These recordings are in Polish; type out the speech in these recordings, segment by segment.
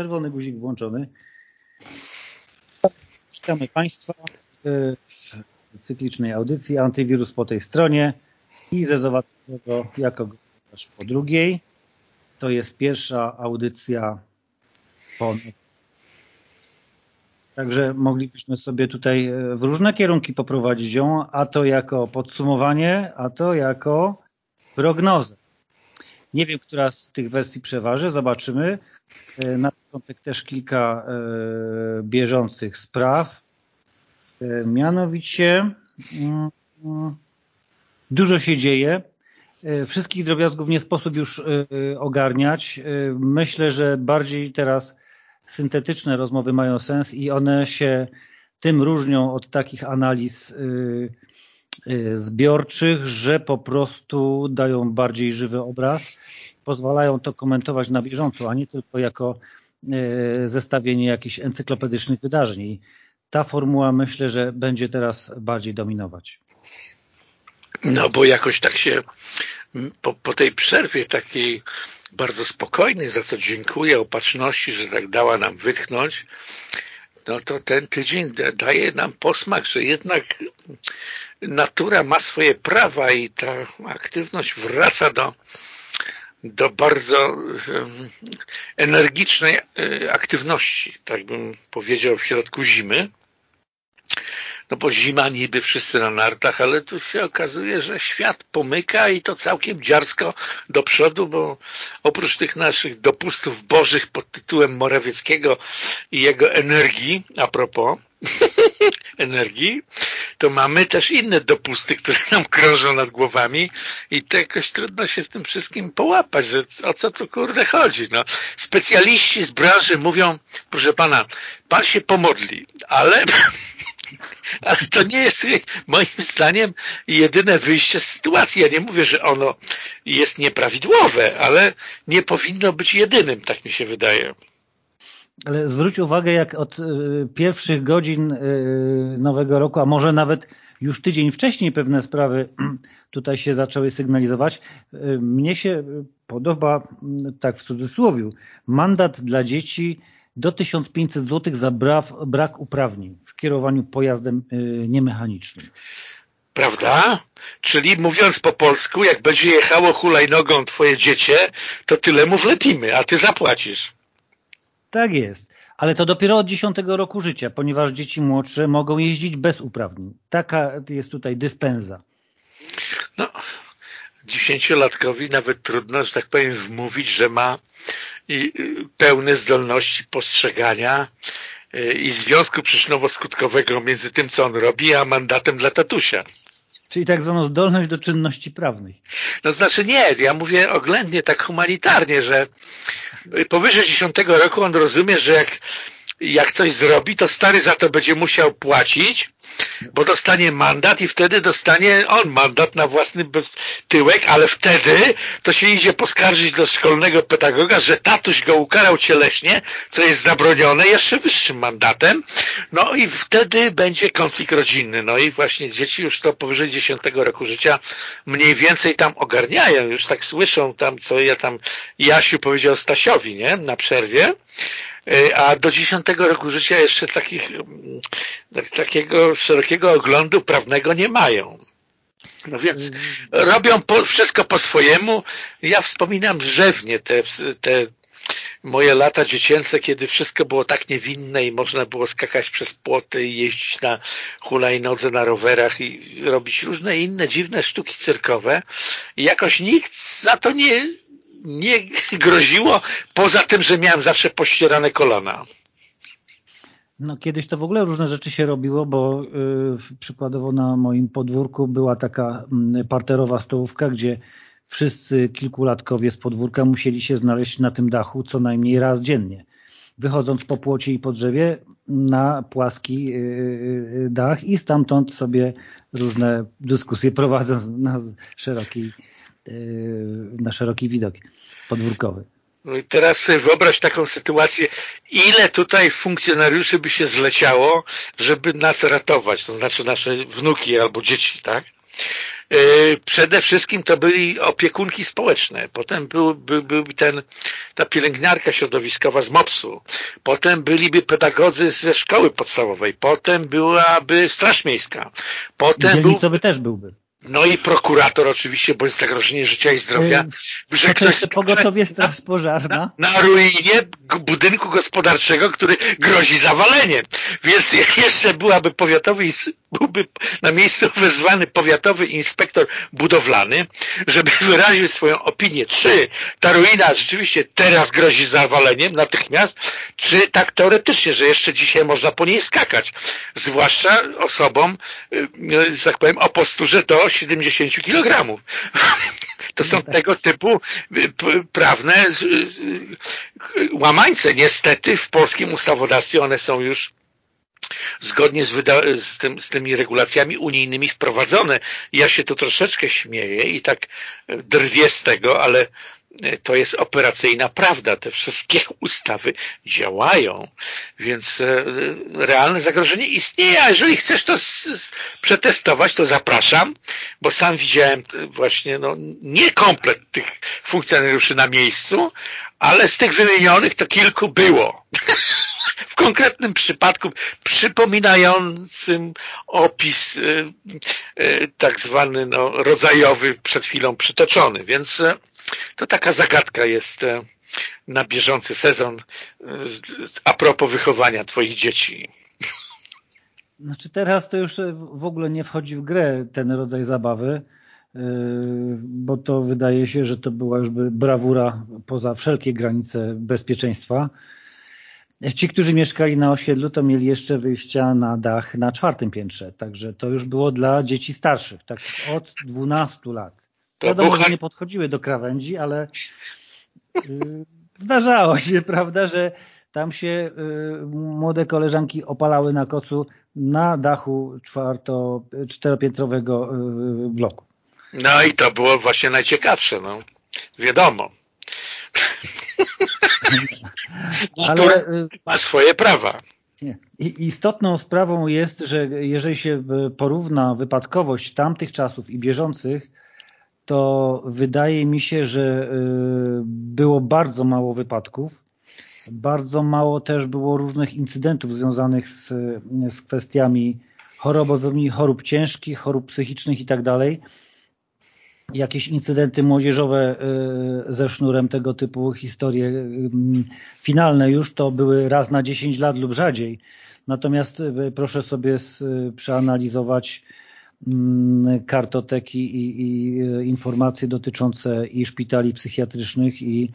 Czerwony guzik włączony. Witamy Państwa w cyklicznej audycji Antywirus po tej stronie i Zezowatego jako gospodarz po drugiej. To jest pierwsza audycja po Także moglibyśmy sobie tutaj e, w różne kierunki poprowadzić ją, a to jako podsumowanie, a to jako prognozę. Nie wiem, która z tych wersji przeważy, zobaczymy. E, na początek też kilka e, bieżących spraw. Mianowicie mm, dużo się dzieje. Wszystkich drobiazgów nie sposób już ogarniać. Myślę, że bardziej teraz syntetyczne rozmowy mają sens i one się tym różnią od takich analiz zbiorczych, że po prostu dają bardziej żywy obraz, pozwalają to komentować na bieżąco, a nie tylko jako zestawienie jakichś encyklopedycznych wydarzeń. I ta formuła myślę, że będzie teraz bardziej dominować. No bo jakoś tak się po, po tej przerwie takiej bardzo spokojny, za co dziękuję opatrzności, że tak dała nam wytchnąć, no to ten tydzień daje nam posmak, że jednak natura ma swoje prawa i ta aktywność wraca do, do bardzo energicznej e, aktywności, tak bym powiedział, w środku zimy. No bo zima niby wszyscy na nartach, ale tu się okazuje, że świat pomyka i to całkiem dziarsko do przodu, bo oprócz tych naszych dopustów bożych pod tytułem Morawieckiego i jego energii, a propos energii, to mamy też inne dopusty, które nam krążą nad głowami i to jakoś trudno się w tym wszystkim połapać, że o co tu kurde chodzi. No, specjaliści z branży mówią, proszę pana, pan się pomodli, ale ale to nie jest moim zdaniem jedyne wyjście z sytuacji. Ja nie mówię, że ono jest nieprawidłowe, ale nie powinno być jedynym, tak mi się wydaje. Ale zwróć uwagę, jak od y, pierwszych godzin y, nowego roku, a może nawet już tydzień wcześniej pewne sprawy tutaj się zaczęły sygnalizować. Y, mnie się podoba, tak w cudzysłowie, mandat dla dzieci do 1500 zł za brak uprawnień w kierowaniu pojazdem niemechanicznym. Prawda? Czyli mówiąc po polsku, jak będzie jechało hulajnogą twoje dziecię, to tyle mu wlepimy, a ty zapłacisz. Tak jest. Ale to dopiero od 10 roku życia, ponieważ dzieci młodsze mogą jeździć bez uprawnień. Taka jest tutaj dyspensa. No, dziesięciolatkowi nawet trudno, że tak powiem, wmówić, że ma i pełne zdolności postrzegania y, i związku przyczynowo-skutkowego między tym, co on robi, a mandatem dla tatusia. Czyli tak zwaną zdolność do czynności prawnej. No znaczy nie, ja mówię oględnie, tak humanitarnie, że powyżej 10 roku on rozumie, że jak, jak coś zrobi, to stary za to będzie musiał płacić, bo dostanie mandat i wtedy dostanie on mandat na własny tyłek, ale wtedy to się idzie poskarżyć do szkolnego pedagoga, że tatuś go ukarał cieleśnie, co jest zabronione jeszcze wyższym mandatem, no i wtedy będzie konflikt rodzinny. No i właśnie dzieci już to powyżej 10 roku życia mniej więcej tam ogarniają, już tak słyszą tam, co ja tam Jasiu powiedział Stasiowi, nie, na przerwie, a do dziesiątego roku życia jeszcze takich, mm, tak, takiego szerokiego oglądu prawnego nie mają. No więc robią po, wszystko po swojemu. Ja wspominam drzewnie te, te moje lata dziecięce, kiedy wszystko było tak niewinne i można było skakać przez płoty i jeździć na hulajnodze, na rowerach i robić różne inne dziwne sztuki cyrkowe. I jakoś nikt za to nie, nie groziło, poza tym, że miałem zawsze pościerane kolana. No kiedyś to w ogóle różne rzeczy się robiło, bo yy, przykładowo na moim podwórku była taka yy, parterowa stołówka, gdzie wszyscy kilkulatkowie z podwórka musieli się znaleźć na tym dachu co najmniej raz dziennie. Wychodząc po płocie i po drzewie na płaski yy, dach i stamtąd sobie różne dyskusje prowadząc na szerokiej Y, na szeroki widok podwórkowy. No i teraz sobie wyobraź taką sytuację, ile tutaj funkcjonariuszy by się zleciało, żeby nas ratować, to znaczy nasze wnuki albo dzieci, tak? przede wszystkim to byli opiekunki społeczne, potem był, był, był ten, ta pielęgniarka środowiskowa z MOPS-u, potem byliby pedagodzy ze szkoły podstawowej, potem byłaby Straż Miejska, potem był... też byłby. No i prokurator oczywiście, bo jest zagrożenie życia i zdrowia. Że ktoś pogotowie straż pożarna. Na, na ruinie budynku gospodarczego, który grozi zawaleniem. Więc jeszcze byłaby powiatowy, byłby na miejscu wezwany powiatowy inspektor budowlany, żeby wyraził swoją opinię, czy ta ruina rzeczywiście teraz grozi zawaleniem natychmiast, czy tak teoretycznie, że jeszcze dzisiaj można po niej skakać. Zwłaszcza osobom, y, y, tak powiem, o posturze do 70 kg. To są no tak. tego typu y, prawne łamańce. Niestety w polskim ustawodawstwie one są już zgodnie z, z, tym, z, tymi regulacjami unijnymi wprowadzone. Ja się tu troszeczkę śmieję i tak drwię z tego, ale to jest operacyjna prawda. Te wszystkie ustawy działają, więc e, realne zagrożenie istnieje, a jeżeli chcesz to przetestować, to zapraszam, bo sam widziałem właśnie no, nie komplet tych funkcjonariuszy na miejscu, ale z tych wymienionych to kilku było. w konkretnym przypadku przypominającym opis y, y, tak zwany no, rodzajowy przed chwilą przytoczony, więc y, to taka zagadka jest na bieżący sezon a propos wychowania twoich dzieci. Znaczy teraz to już w ogóle nie wchodzi w grę ten rodzaj zabawy, bo to wydaje się, że to była już brawura poza wszelkie granice bezpieczeństwa. Ci, którzy mieszkali na osiedlu, to mieli jeszcze wyjścia na dach na czwartym piętrze. Także to już było dla dzieci starszych, tak od 12 lat. Wiadomo, że nie podchodziły do krawędzi, ale yy, zdarzało się, prawda, że tam się yy, młode koleżanki opalały na kocu na dachu czwarto, czteropiętrowego yy, bloku. No i to było właśnie najciekawsze, no. Wiadomo. Ale y, ma swoje prawa. Istotną sprawą jest, że jeżeli się porówna wypadkowość tamtych czasów i bieżących, to wydaje mi się, że y, było bardzo mało wypadków, bardzo mało też było różnych incydentów związanych z, z kwestiami chorobowymi, chorób ciężkich, chorób psychicznych i tak dalej jakieś incydenty młodzieżowe y, ze sznurem, tego typu historie y, finalne już to były raz na 10 lat lub rzadziej. Natomiast y, proszę sobie przeanalizować mm, kartoteki i, i informacje dotyczące i szpitali psychiatrycznych i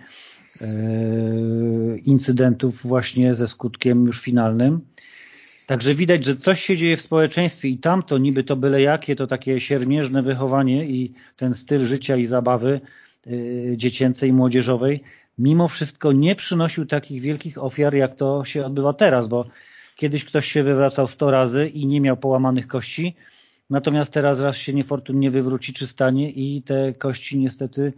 incydentów właśnie ze skutkiem już finalnym Także widać, że coś się dzieje w społeczeństwie i tamto niby to byle jakie, to takie siermierzne wychowanie i ten styl życia i zabawy yy, dziecięcej młodzieżowej mimo wszystko nie przynosił takich wielkich ofiar, jak to się odbywa teraz, bo kiedyś ktoś się wywracał 100 razy i nie miał połamanych kości, natomiast teraz raz się niefortunnie wywróci czy stanie i te kości niestety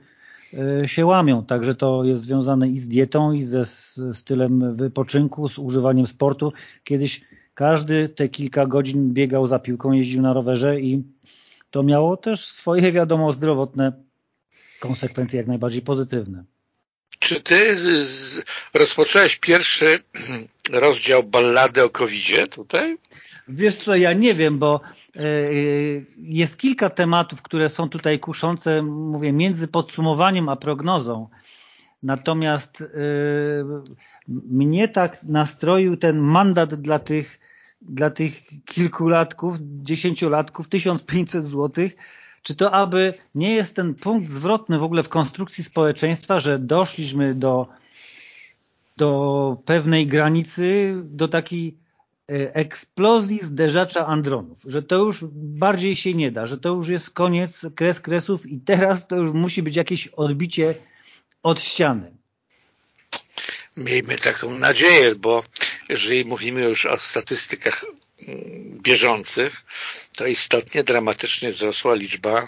yy, się łamią. Także to jest związane i z dietą, i ze stylem wypoczynku, z używaniem sportu. Kiedyś każdy te kilka godzin biegał za piłką, jeździł na rowerze i to miało też swoje, wiadomo, zdrowotne konsekwencje jak najbardziej pozytywne. Czy ty rozpocząłeś pierwszy rozdział ballady o covid tutaj? Wiesz co, ja nie wiem, bo e, jest kilka tematów, które są tutaj kuszące, mówię, między podsumowaniem a prognozą. Natomiast e, mnie tak nastroił ten mandat dla tych dla tych kilkulatków, dziesięciolatków 1500 zł, czy to aby nie jest ten punkt zwrotny w ogóle w konstrukcji społeczeństwa, że doszliśmy do, do pewnej granicy, do takiej e, eksplozji zderzacza andronów, że to już bardziej się nie da, że to już jest koniec, kres kresów i teraz to już musi być jakieś odbicie od ściany. Miejmy taką nadzieję, bo jeżeli mówimy już o statystykach mm, bieżących, to istotnie dramatycznie wzrosła liczba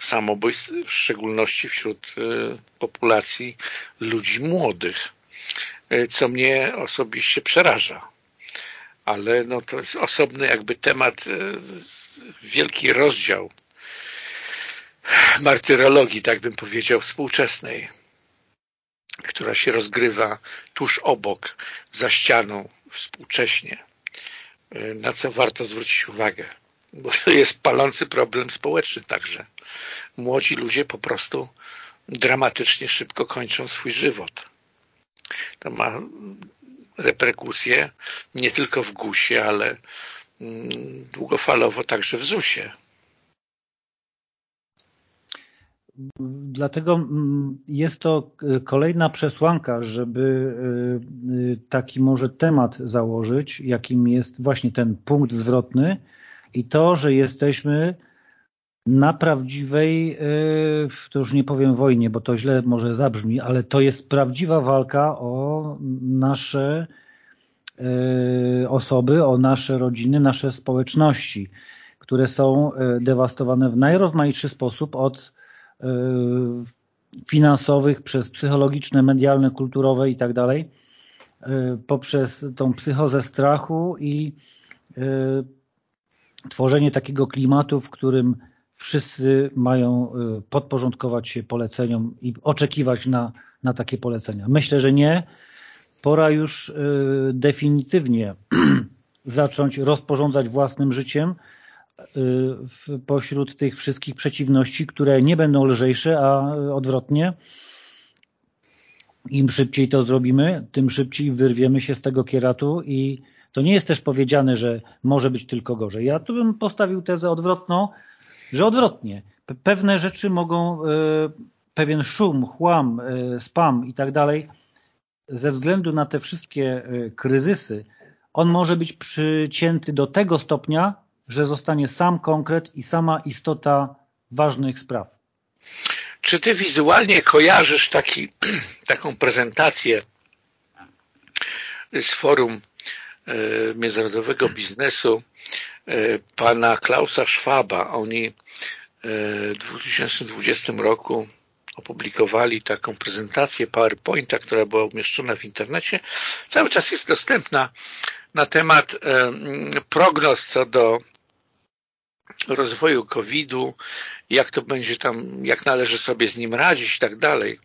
samobójstw, w szczególności wśród y, populacji ludzi młodych, y, co mnie osobiście przeraża. Ale no to jest osobny jakby temat, y, wielki rozdział martyrologii, tak bym powiedział, współczesnej, która się rozgrywa tuż obok, za ścianą, współcześnie, na co warto zwrócić uwagę, bo to jest palący problem społeczny także. Młodzi ludzie po prostu dramatycznie szybko kończą swój żywot. To ma reperkusje nie tylko w GUS-ie, ale mm, długofalowo także w ZUS-ie. Dlatego mm, jest to e, kolejna przesłanka, żeby e, e, taki może temat założyć, jakim jest właśnie ten punkt zwrotny i to, że jesteśmy na prawdziwej, to już nie powiem wojnie, bo to źle może zabrzmi, ale to jest prawdziwa walka o nasze osoby, o nasze rodziny, nasze społeczności, które są dewastowane w najrozmaitszy sposób od finansowych, przez psychologiczne, medialne, kulturowe i tak dalej, y, poprzez tą psychozę strachu i y, tworzenie takiego klimatu, w którym wszyscy mają podporządkować się poleceniom i oczekiwać na, na takie polecenia. Myślę, że nie. Pora już definitywnie zacząć rozporządzać własnym życiem, Y, pośród tych wszystkich przeciwności, które nie będą lżejsze, a odwrotnie. Im szybciej to zrobimy, tym szybciej wyrwiemy się z tego kieratu i to nie jest też powiedziane, że może być tylko gorzej. Ja tu bym postawił tezę odwrotną, że odwrotnie. Pewne rzeczy mogą, y, pewien szum, chłam, y, spam i tak dalej, ze względu na te wszystkie kryzysy, on może być przycięty do tego stopnia, że zostanie sam konkret i sama istota ważnych spraw. Czy ty wizualnie kojarzysz taki, taką prezentację z forum e, międzynarodowego biznesu e, pana Klausa Schwaba. Oni e, w 2020 roku opublikowali taką prezentację PowerPointa, która była umieszczona w internecie. Cały czas jest dostępna na temat prognoz co do rozwoju COVID-u, jak to będzie tam, jak należy sobie z nim radzić i tak dalej.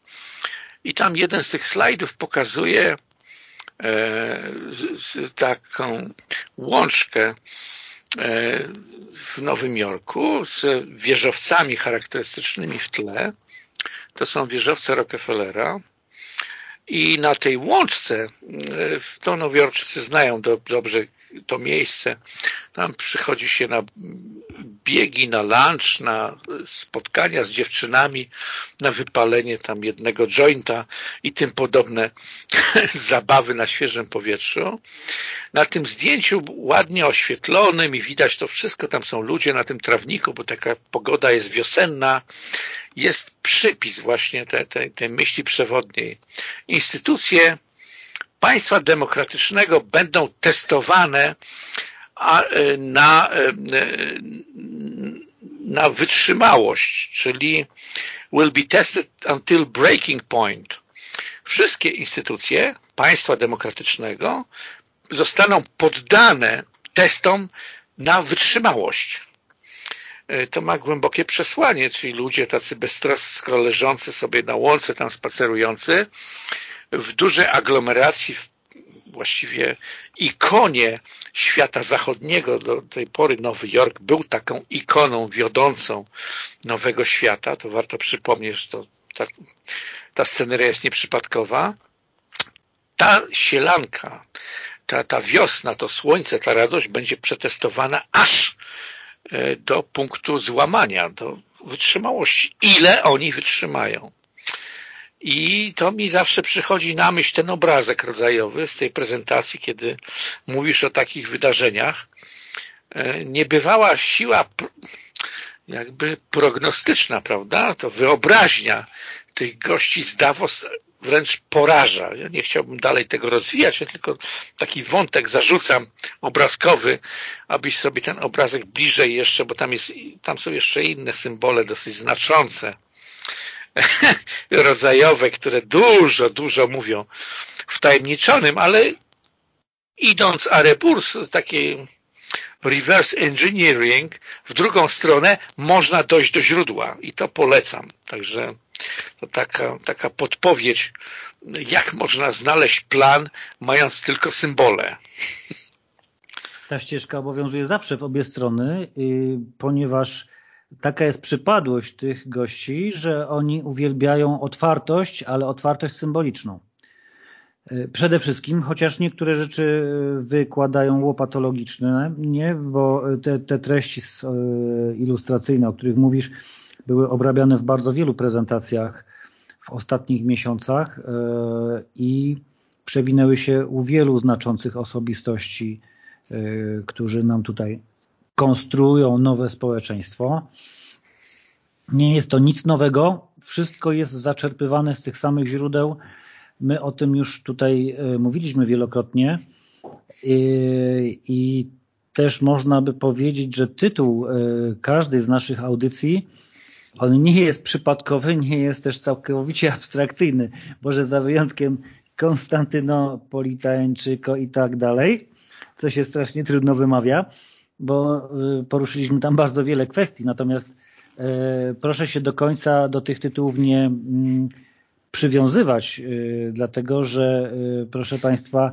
I tam jeden z tych slajdów pokazuje e, taką łączkę e, w Nowym Jorku z wieżowcami charakterystycznymi w tle. To są wieżowce Rockefellera i na tej łączce, e, to Nowojorczycy znają dobrze to miejsce, tam przychodzi się na biegi, na lunch, na spotkania z dziewczynami, na wypalenie tam jednego jointa i tym podobne zabawy na świeżym powietrzu. Na tym zdjęciu ładnie oświetlonym i widać to wszystko, tam są ludzie na tym trawniku, bo taka pogoda jest wiosenna, jest przypis właśnie tej, tej, myśli przewodniej. Instytucje państwa demokratycznego będą testowane e, na, e, na wytrzymałość, czyli will be tested until breaking point. Wszystkie instytucje państwa demokratycznego zostaną poddane testom na wytrzymałość. E, to ma głębokie przesłanie, czyli ludzie tacy beztrosko leżący sobie na łące, tam spacerujący, w dużej aglomeracji, właściwie ikonie świata zachodniego, do tej pory Nowy Jork był taką ikoną wiodącą nowego świata, to warto przypomnieć, że to, ta, ta sceneria jest nieprzypadkowa. Ta sielanka, ta, ta wiosna, to słońce, ta radość będzie przetestowana aż e, do punktu złamania, do wytrzymałości. Ile oni wytrzymają? I to mi zawsze przychodzi na myśl ten obrazek rodzajowy z tej prezentacji, kiedy mówisz o takich wydarzeniach. E, niebywała siła jakby prognostyczna, prawda? To wyobraźnia tych gości z Davos wręcz poraża. Ja nie chciałbym dalej tego rozwijać, ja tylko taki wątek zarzucam obrazkowy, abyś sobie ten obrazek bliżej jeszcze, bo tam, jest, tam są jeszcze inne symbole dosyć znaczące rodzajowe, które dużo, dużo mówią wtajemniczonym, ale idąc a reburs takiej reverse engineering w drugą stronę można dojść do źródła i to polecam. Także to taka, taka podpowiedź, jak można znaleźć plan, mając tylko symbole. Ta ścieżka obowiązuje zawsze w obie strony, y, ponieważ taka jest przypadłość tych gości, że oni uwielbiają otwartość, ale otwartość symboliczną. Y, przede wszystkim, chociaż niektóre rzeczy wykładają łopatologiczne, nie, bo te, te treści ilustracyjne, o których mówisz, były obrabiane w bardzo wielu prezentacjach w ostatnich miesiącach e, i przewinęły się u wielu znaczących osobistości, e, którzy nam tutaj konstruują nowe społeczeństwo. Nie jest to nic nowego, wszystko jest zaczerpywane z tych samych źródeł. My o tym już tutaj e, mówiliśmy wielokrotnie i, i też można by powiedzieć, że tytuł każdej z naszych audycji on nie jest przypadkowy, nie jest też całkowicie abstrakcyjny, może za wyjątkiem Konstantynopolitańczyko i tak dalej, co się strasznie trudno wymawia, bo y, poruszyliśmy tam bardzo wiele kwestii, natomiast e, proszę się do końca do tych tytułów nie mm, przywiązywać, y, dlatego że, y, proszę Państwa,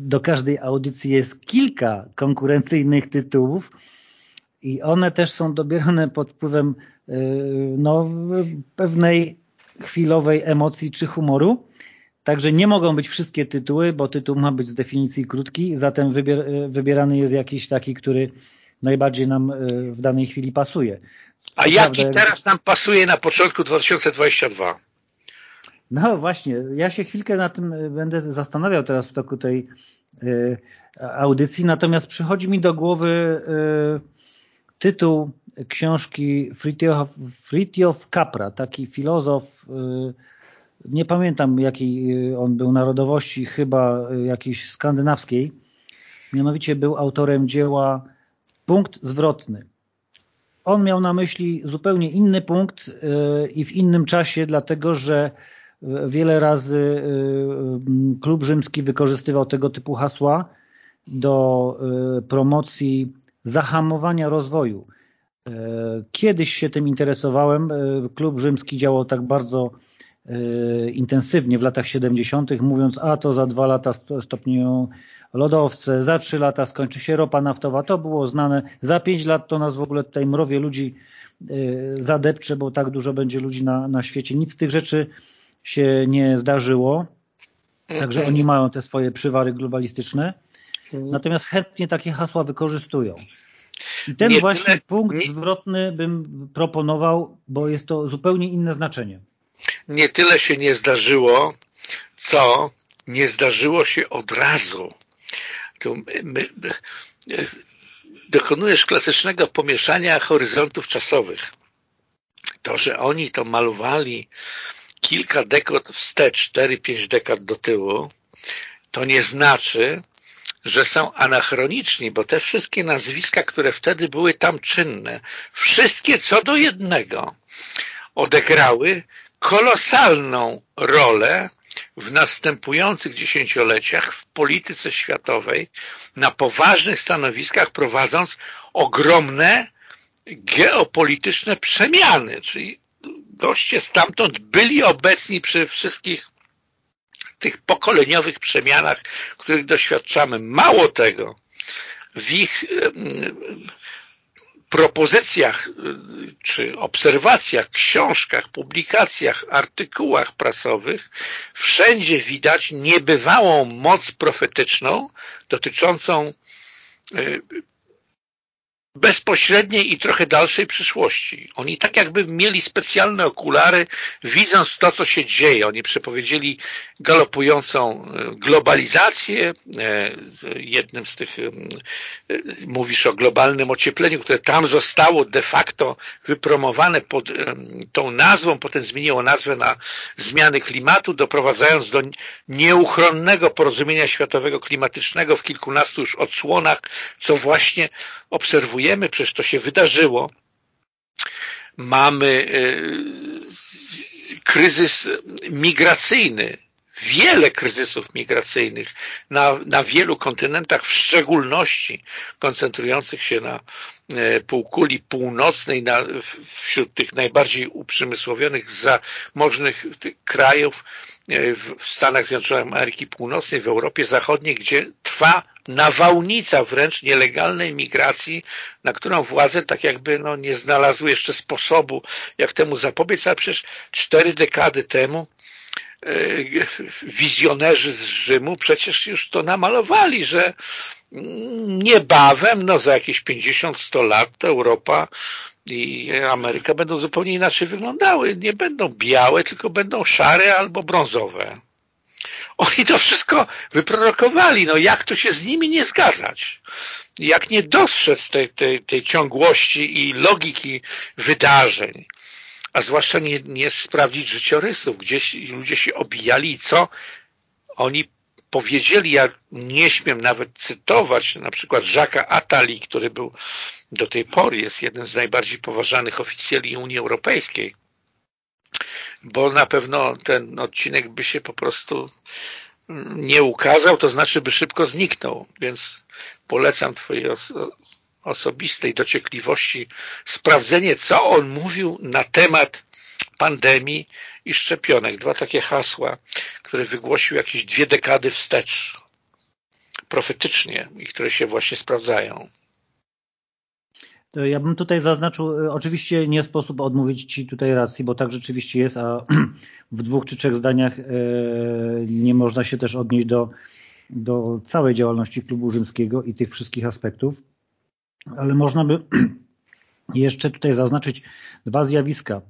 do każdej audycji jest kilka konkurencyjnych tytułów i one też są dobierane pod wpływem no, pewnej chwilowej emocji czy humoru. Także nie mogą być wszystkie tytuły, bo tytuł ma być z definicji krótki, zatem wybier wybierany jest jakiś taki, który najbardziej nam yy, w danej chwili pasuje. A jaki teraz nam pasuje na początku 2022? No właśnie, ja się chwilkę na tym yy, będę zastanawiał teraz w toku tej audycji, natomiast przychodzi mi do głowy tytuł książki Fritjof, Fritjof Capra, taki filozof, y, nie pamiętam jakiej y, on był narodowości, chyba y, jakiejś skandynawskiej, mianowicie był autorem dzieła Punkt zwrotny. On miał na myśli zupełnie inny punkt i w innym czasie, dlatego że wiele razy klub rzymski wykorzystywał tego typu hasła do promocji zahamowania rozwoju. Kiedyś się tym interesowałem. Klub rzymski działał tak bardzo intensywnie w latach 70., mówiąc, a to za dwa lata stopniują lodowce, za trzy lata skończy się ropa naftowa. To było znane. Za pięć lat to nas w ogóle tutaj mrowie ludzi zadepcze, bo tak dużo będzie ludzi na, na świecie. Nic z tych rzeczy się nie zdarzyło. Także oni mają te swoje przywary globalistyczne. Natomiast chętnie takie hasła wykorzystują. I ten nie właśnie tyle, punkt nie, zwrotny bym proponował, bo jest to zupełnie inne znaczenie. Nie tyle się nie zdarzyło, co nie zdarzyło się od razu. To my, my, dokonujesz klasycznego pomieszania horyzontów czasowych. To, że oni to malowali kilka dekad wstecz, 4-5 dekad do tyłu, to nie znaczy, że są anachroniczni, bo te wszystkie nazwiska, które wtedy były tam czynne, wszystkie co do jednego odegrały kolosalną rolę w następujących dziesięcioleciach w polityce światowej na poważnych stanowiskach prowadząc ogromne geopolityczne przemiany, czyli goście stamtąd byli obecni przy wszystkich tych pokoleniowych przemianach, których doświadczamy. Mało tego, w ich propozycjach czy obserwacjach, książkach, publikacjach, artykułach prasowych wszędzie widać niebywałą moc profetyczną dotyczącą bezpośredniej i trochę dalszej przyszłości. Oni tak jakby mieli specjalne okulary, widząc to, co się dzieje. Oni przepowiedzieli galopującą e, globalizację. E, jednym z tych, e, mówisz o globalnym ociepleniu, które tam zostało de facto wypromowane pod tą nazwą, potem zmieniło nazwę na zmiany klimatu, doprowadzając do nieuchronnego porozumienia światowego klimatycznego w kilkunastu już odsłonach, co właśnie obserwujemy, przecież to się wydarzyło. Mamy y, kryzys migracyjny wiele kryzysów migracyjnych na, na wielu kontynentach, w szczególności koncentrujących się na e, półkuli północnej, na, wśród tych najbardziej uprzemysłowionych, zamożnych krajów e, w Stanach Zjednoczonych Ameryki Północnej, w Europie Zachodniej, gdzie trwa nawałnica wręcz nielegalnej migracji, na którą władze tak jakby no, nie znalazły jeszcze sposobu, jak temu zapobiec, ale przecież cztery dekady temu wizjonerzy z Rzymu przecież już to namalowali, że niebawem, no za jakieś 50-100 lat Europa i Ameryka będą zupełnie inaczej wyglądały. Nie będą białe, tylko będą szare albo brązowe. Oni to wszystko wyprorokowali. No jak to się z nimi nie zgadzać? Jak nie dostrzec tej, tej, tej ciągłości i logiki wydarzeń? A zwłaszcza nie, nie sprawdzić życiorysów, gdzieś ludzie się obijali i co? Oni powiedzieli, ja nie śmiem nawet cytować na przykład Jacques'a Attali, który był do tej pory jest jednym z najbardziej poważanych oficjeli Unii Europejskiej, bo na pewno ten odcinek by się po prostu nie ukazał, to znaczy by szybko zniknął, więc polecam Twojej osobistej dociekliwości sprawdzenie, co on mówił na temat pandemii i szczepionek. Dwa takie hasła, które wygłosił jakieś dwie dekady wstecz profetycznie i które się właśnie sprawdzają. To ja bym tutaj zaznaczył, e, oczywiście nie sposób odmówić Ci tutaj racji, bo tak rzeczywiście jest, a w dwóch czy trzech zdaniach e, nie można się też odnieść do, do całej działalności klubu rzymskiego i tych wszystkich aspektów ale można by jeszcze tutaj zaznaczyć dwa zjawiska. E,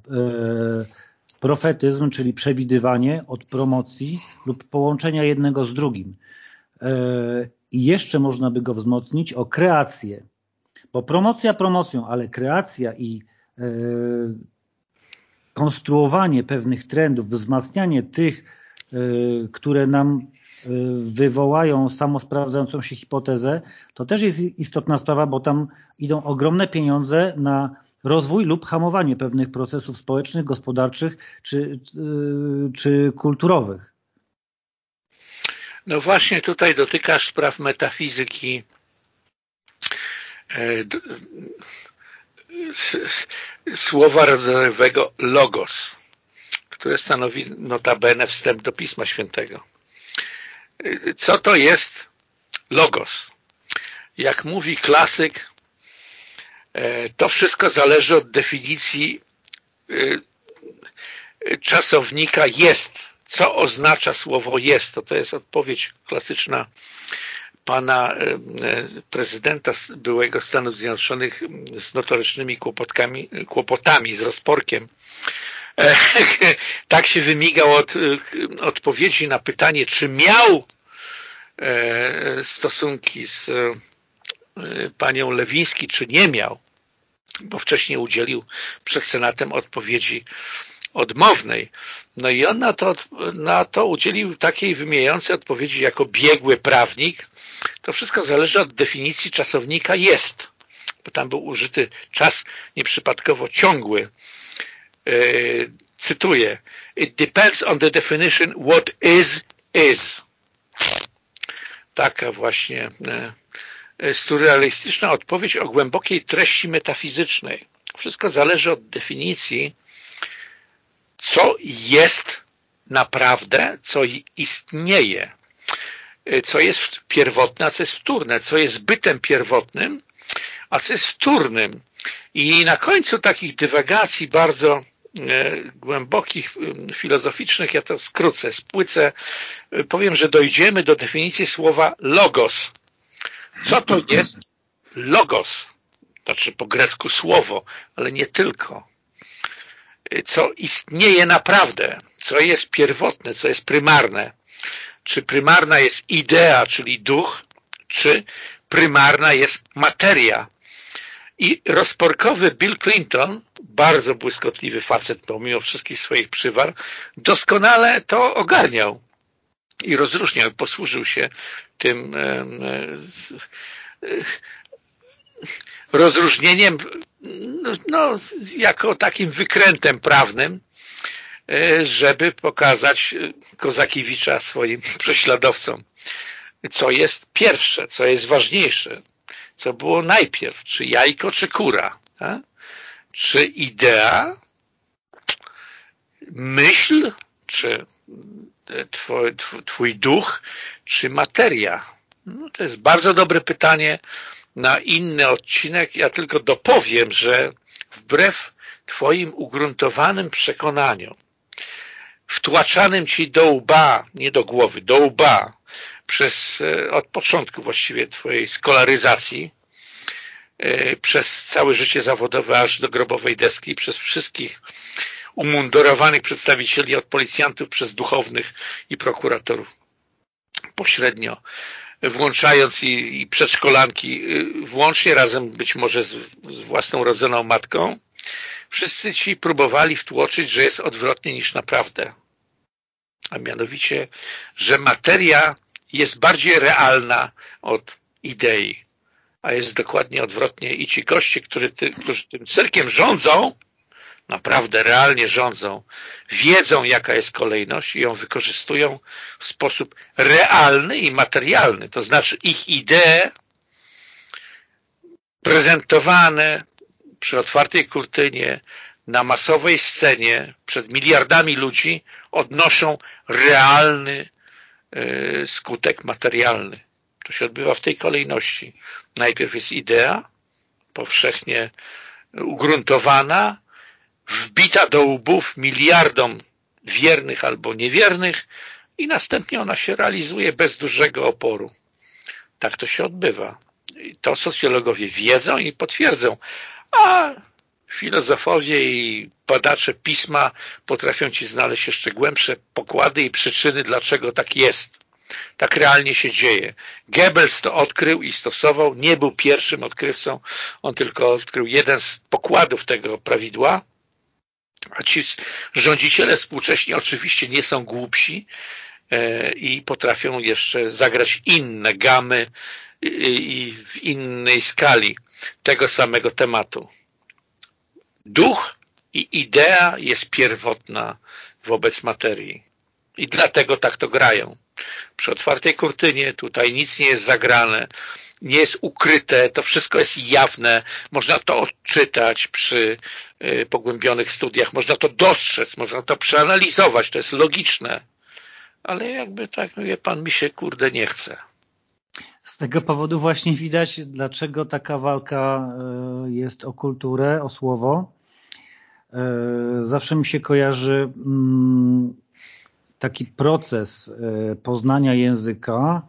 profetyzm, czyli przewidywanie od promocji lub połączenia jednego z drugim. E, I jeszcze można by go wzmocnić o kreację, bo promocja promocją, ale kreacja i e, konstruowanie pewnych trendów, wzmacnianie tych, które nam wywołają samosprawdzającą się hipotezę, to też jest istotna sprawa, bo tam idą ogromne pieniądze na rozwój lub hamowanie pewnych procesów społecznych, gospodarczych czy, czy kulturowych. No właśnie tutaj dotykasz spraw metafizyki e, słowa rodzajowego logos, które stanowi notabene wstęp do Pisma Świętego co to jest logos. Jak mówi klasyk, e, to wszystko zależy od definicji e, czasownika jest. Co oznacza słowo jest? To, to jest odpowiedź klasyczna pana e, prezydenta byłego Stanów Zjednoczonych z notorycznymi kłopotami, kłopotami z rozporkiem tak się wymigał od odpowiedzi na pytanie, czy miał e, stosunki z e, panią Lewiński, czy nie miał, bo wcześniej udzielił przed Senatem odpowiedzi odmownej. No i on na to, na to udzielił takiej wymijającej odpowiedzi jako biegły prawnik. To wszystko zależy od definicji czasownika jest, bo tam był użyty czas nieprzypadkowo ciągły cytuję It depends on the definition what is, is. Taka właśnie surrealistyczna odpowiedź o głębokiej treści metafizycznej. Wszystko zależy od definicji, co jest naprawdę, co istnieje, co jest pierwotne, a co jest wtórne, co jest bytem pierwotnym, a co jest wtórnym. I na końcu takich dywagacji bardzo E, głębokich, filozoficznych, ja to skrócę, spłycę, e, powiem, że dojdziemy do definicji słowa logos. Co to jest logos? Znaczy po grecku słowo, ale nie tylko. E, co istnieje naprawdę, co jest pierwotne, co jest prymarne. Czy prymarna jest idea, czyli duch, czy prymarna jest materia, i rozporkowy Bill Clinton, bardzo błyskotliwy facet pomimo wszystkich swoich przywar, doskonale to ogarniał i rozróżniał, posłużył się tym e, e, rozróżnieniem no, jako takim wykrętem prawnym żeby pokazać Kozakiewicza swoim prześladowcom, co jest pierwsze, co jest ważniejsze, co było najpierw, czy jajko, czy kura, tak? czy idea, myśl, czy twój, twój duch, czy materia? No, to jest bardzo dobre pytanie na inny odcinek. Ja tylko dopowiem, że wbrew Twoim ugruntowanym przekonaniom, wtłaczanym Ci do łba, nie do głowy, do łba, przez, e, od początku właściwie Twojej skolaryzacji, e, przez całe życie zawodowe, aż do grobowej deski, przez wszystkich umundurowanych przedstawicieli od policjantów przez duchownych i prokuratorów pośrednio włączając i, i przedszkolanki, y, włącznie razem być może z, z własną rodzoną matką, wszyscy ci próbowali wtłoczyć, że jest odwrotnie niż naprawdę. A mianowicie, że materia jest bardziej realna od idei, a jest dokładnie odwrotnie i ci goście, którzy, ty, którzy tym cyrkiem rządzą, naprawdę realnie rządzą, wiedzą jaka jest kolejność i ją wykorzystują w sposób realny i materialny. To znaczy ich idee prezentowane przy otwartej kurtynie, na masowej scenie, przed miliardami ludzi odnoszą realny skutek materialny. To się odbywa w tej kolejności. Najpierw jest idea, powszechnie ugruntowana, wbita do łbów miliardom wiernych albo niewiernych i następnie ona się realizuje bez dużego oporu. Tak to się odbywa. I to socjologowie wiedzą i potwierdzą, a filozofowie i badacze pisma potrafią ci znaleźć jeszcze głębsze pokłady i przyczyny, dlaczego tak jest. Tak realnie się dzieje. Goebbels to odkrył i stosował, nie był pierwszym odkrywcą, on tylko odkrył jeden z pokładów tego prawidła, a ci rządziciele współcześni oczywiście nie są głupsi e, i potrafią jeszcze zagrać inne gamy i w innej skali tego samego tematu. Duch i idea jest pierwotna wobec materii. I dlatego tak to grają. Przy otwartej kurtynie tutaj nic nie jest zagrane, nie jest ukryte, to wszystko jest jawne, można to odczytać przy y, pogłębionych studiach, można to dostrzec, można to przeanalizować, to jest logiczne, ale jakby tak, wie pan, mi się kurde nie chce. Z tego powodu właśnie widać, dlaczego taka walka y, jest o kulturę, o słowo. Y, zawsze mi się kojarzy mm, taki proces poznania języka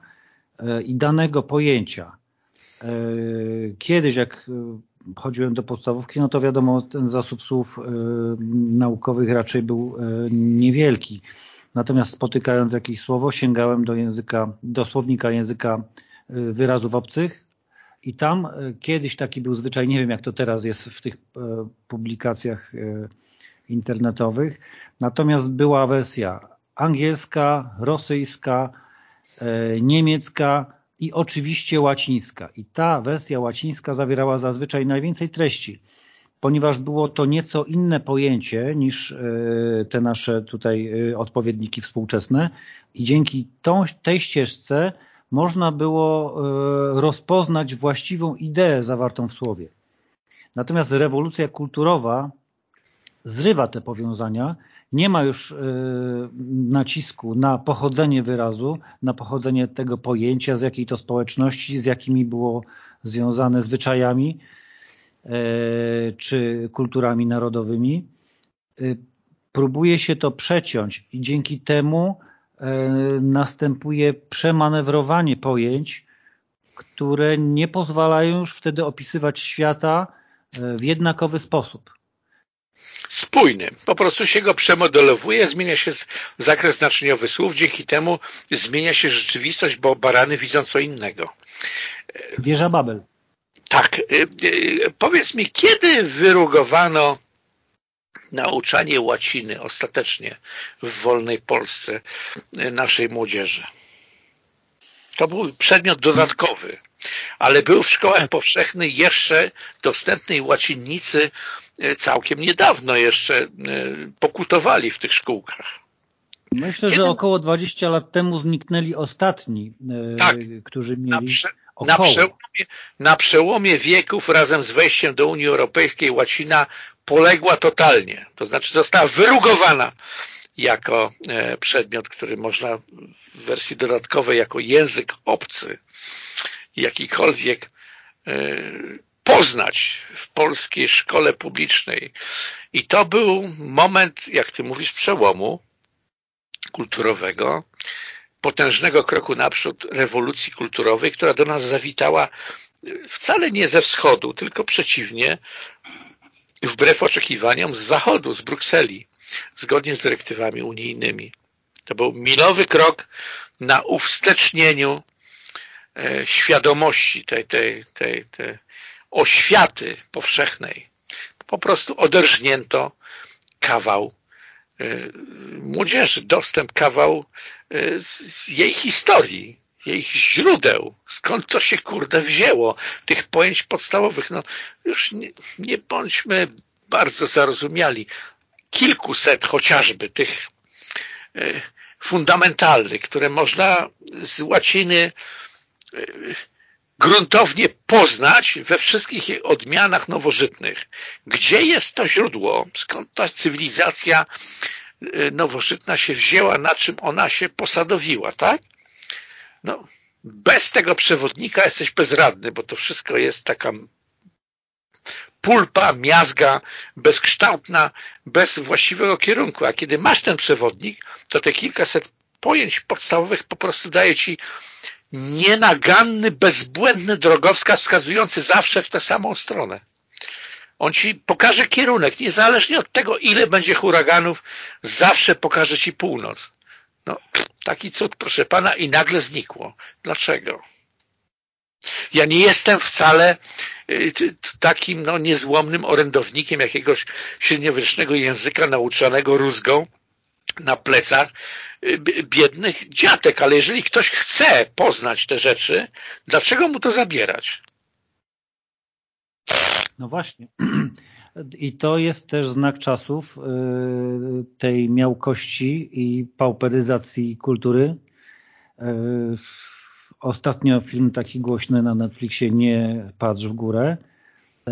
i danego pojęcia. E, kiedyś jak e, chodziłem do podstawówki, no to wiadomo, ten zasób słów e, naukowych raczej był niewielki. Natomiast spotykając jakieś słowo, sięgałem do języka, do słownika języka wyrazów obcych i tam kiedyś taki był zwyczaj, nie wiem jak to teraz jest w tych publikacjach internetowych, natomiast była wersja angielska, rosyjska, niemiecka, i oczywiście łacińska. I ta wersja łacińska zawierała zazwyczaj najwięcej treści, ponieważ było to nieco inne pojęcie niż e, te nasze tutaj e, odpowiedniki współczesne i dzięki tą, tej ścieżce można było e, rozpoznać właściwą ideę zawartą w słowie. Natomiast rewolucja kulturowa zrywa te powiązania nie ma już e, nacisku na pochodzenie wyrazu, na pochodzenie tego pojęcia, z jakiej to społeczności, z jakimi było związane zwyczajami e, czy kulturami narodowymi. Próbuje się to przeciąć i dzięki temu następuje przemanewrowanie pojęć, które nie pozwalają już wtedy opisywać świata w jednakowy sposób spójny. Po prostu się go przemodelowuje, zmienia się zakres znaczeniowy słów, dzięki temu zmienia się rzeczywistość, bo barany widzą co innego. Wieża Babel. Tak. Y, powiedz mi, kiedy wyrugowano nauczanie łaciny ostatecznie w wolnej Polsce naszej młodzieży? To był przedmiot dodatkowy, ale był w szkołach powszechnych jeszcze dostępnej łacinnicy e, całkiem niedawno jeszcze e, pokutowali w tych szkółkach. Myślę, że około 20 lat temu zniknęli ostatni, tak, którzy mieli... Na, prze, na, przełomie, na przełomie wieków razem z wejściem do Unii Europejskiej łacina poległa totalnie. To znaczy została wyrugowana jako e, przedmiot, który można w wersji dodatkowej jako język obcy jakikolwiek e, poznać w polskiej szkole publicznej. I to był moment, jak ty mówisz, przełomu kulturowego, potężnego kroku naprzód rewolucji kulturowej, która do nas zawitała wcale nie ze wschodu, tylko przeciwnie, wbrew oczekiwaniom z zachodu, z Brukseli zgodnie z dyrektywami unijnymi. To był milowy krok na uwstecznieniu e, świadomości tej, tej, tej, tej oświaty powszechnej. Po prostu oderżnięto kawał e, młodzieży, dostęp kawał e, jej historii, jej źródeł, skąd to się kurde wzięło, tych pojęć podstawowych. No już nie, nie bądźmy bardzo zarozumiali kilkuset chociażby tych e, fundamentalnych, które można z łaciny e, gruntownie poznać we wszystkich odmianach nowożytnych. Gdzie jest to źródło? Skąd ta cywilizacja e, nowożytna się wzięła, na czym ona się posadowiła, tak? No, bez tego przewodnika jesteś bezradny, bo to wszystko jest taka pulpa, miazga, bezkształtna, bez właściwego kierunku. A kiedy masz ten przewodnik, to te kilkaset pojęć podstawowych po prostu daje ci nienaganny, bezbłędny drogowskaz wskazujący zawsze w tę samą stronę. On ci pokaże kierunek, niezależnie od tego, ile będzie huraganów, zawsze pokaże ci północ. No, taki cud, proszę pana, i nagle znikło. Dlaczego? Ja nie jestem wcale y, takim no, niezłomnym orędownikiem jakiegoś średniowiecznego języka nauczanego rózgą na plecach y, biednych dziatek, ale jeżeli ktoś chce poznać te rzeczy, dlaczego mu to zabierać? No właśnie. I to jest też znak czasów y, tej miałkości i pauperyzacji kultury Ostatnio film taki głośny na Netflixie Nie patrz w górę. E,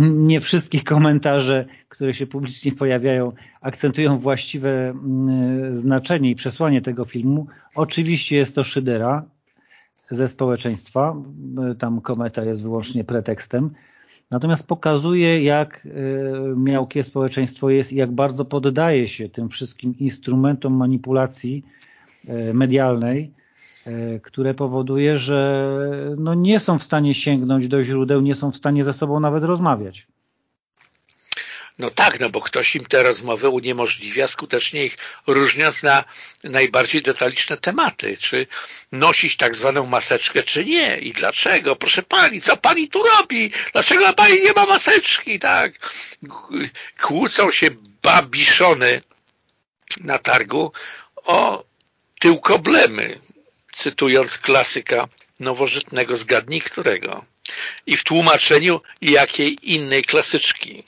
nie wszystkie komentarze, które się publicznie pojawiają, akcentują właściwe znaczenie i przesłanie tego filmu. Oczywiście jest to szydera ze społeczeństwa. Tam kometa jest wyłącznie pretekstem. Natomiast pokazuje, jak e, miałkie społeczeństwo jest i jak bardzo poddaje się tym wszystkim instrumentom manipulacji e, medialnej, E, które powoduje, że no nie są w stanie sięgnąć do źródeł, nie są w stanie ze sobą nawet rozmawiać. No tak, no bo ktoś im te rozmowy uniemożliwia, skutecznie ich różniąc na najbardziej detaliczne tematy, czy nosić tak zwaną maseczkę, czy nie? I dlaczego, proszę pani, co pani tu robi, dlaczego pani nie ma maseczki, tak, kłócą się babiszony na targu o tyłkoblemy, cytując klasyka nowożytnego, zgadnij którego. I w tłumaczeniu jakiej innej klasyczki.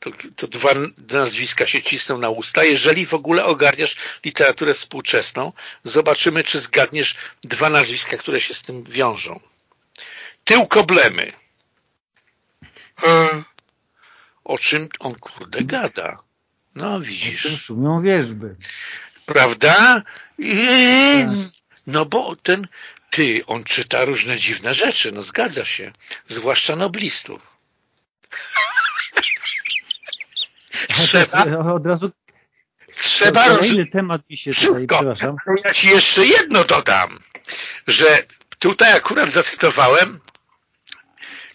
To, to dwa nazwiska się cisną na usta. Jeżeli w ogóle ogarniasz literaturę współczesną, zobaczymy, czy zgadniesz dwa nazwiska, które się z tym wiążą. Tyłkoblemy. O czym on kurde gada? No widzisz. Szumią wierzby. Prawda? I... Tak. No bo ten, ty, on czyta różne dziwne rzeczy, no zgadza się, zwłaszcza noblistów. Trzeba, od razu trzeba kolejny temat mi się tutaj, przepraszam. Ja ci jeszcze jedno dodam, że tutaj akurat zacytowałem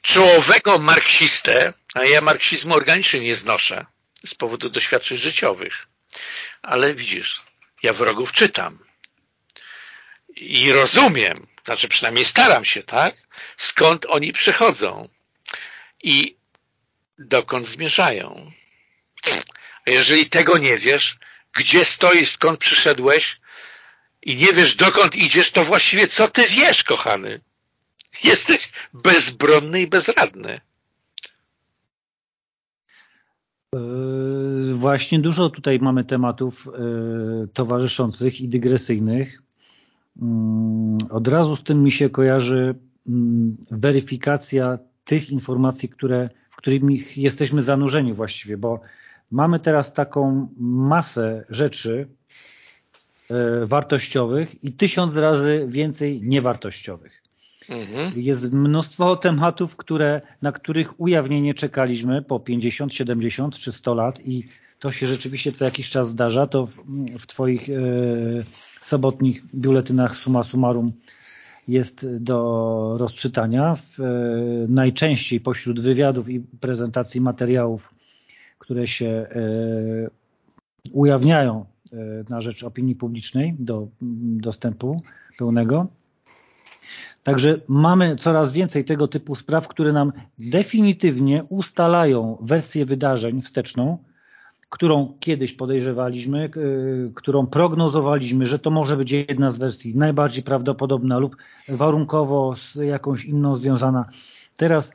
czołowego marksistę, a ja marksizmu organicznie nie znoszę z powodu doświadczeń życiowych. Ale widzisz, ja wrogów czytam i rozumiem, znaczy przynajmniej staram się, tak? Skąd oni przychodzą i dokąd zmierzają. A jeżeli tego nie wiesz, gdzie stoisz, skąd przyszedłeś, i nie wiesz dokąd idziesz, to właściwie co ty wiesz, kochany? Jesteś bezbronny i bezradny. Yy, właśnie dużo tutaj mamy tematów yy, towarzyszących i dygresyjnych. Yy, od razu z tym mi się kojarzy weryfikacja tych informacji, które, w których jesteśmy zanurzeni właściwie, bo mamy teraz taką masę rzeczy wartościowych i tysiąc razy więcej niewartościowych. Mhm. Jest mnóstwo tematów, które, na których ujawnienie czekaliśmy po 50, 70 czy 100 lat i to się rzeczywiście co jakiś czas zdarza. To w, w Twoich e, sobotnich biuletynach summa summarum jest do rozczytania. W, e, najczęściej pośród wywiadów i prezentacji materiałów, które się e, ujawniają e, na rzecz opinii publicznej do dostępu pełnego, Także mamy coraz więcej tego typu spraw, które nam definitywnie ustalają wersję wydarzeń wsteczną, którą kiedyś podejrzewaliśmy, którą prognozowaliśmy, że to może być jedna z wersji najbardziej prawdopodobna lub warunkowo z jakąś inną związana. Teraz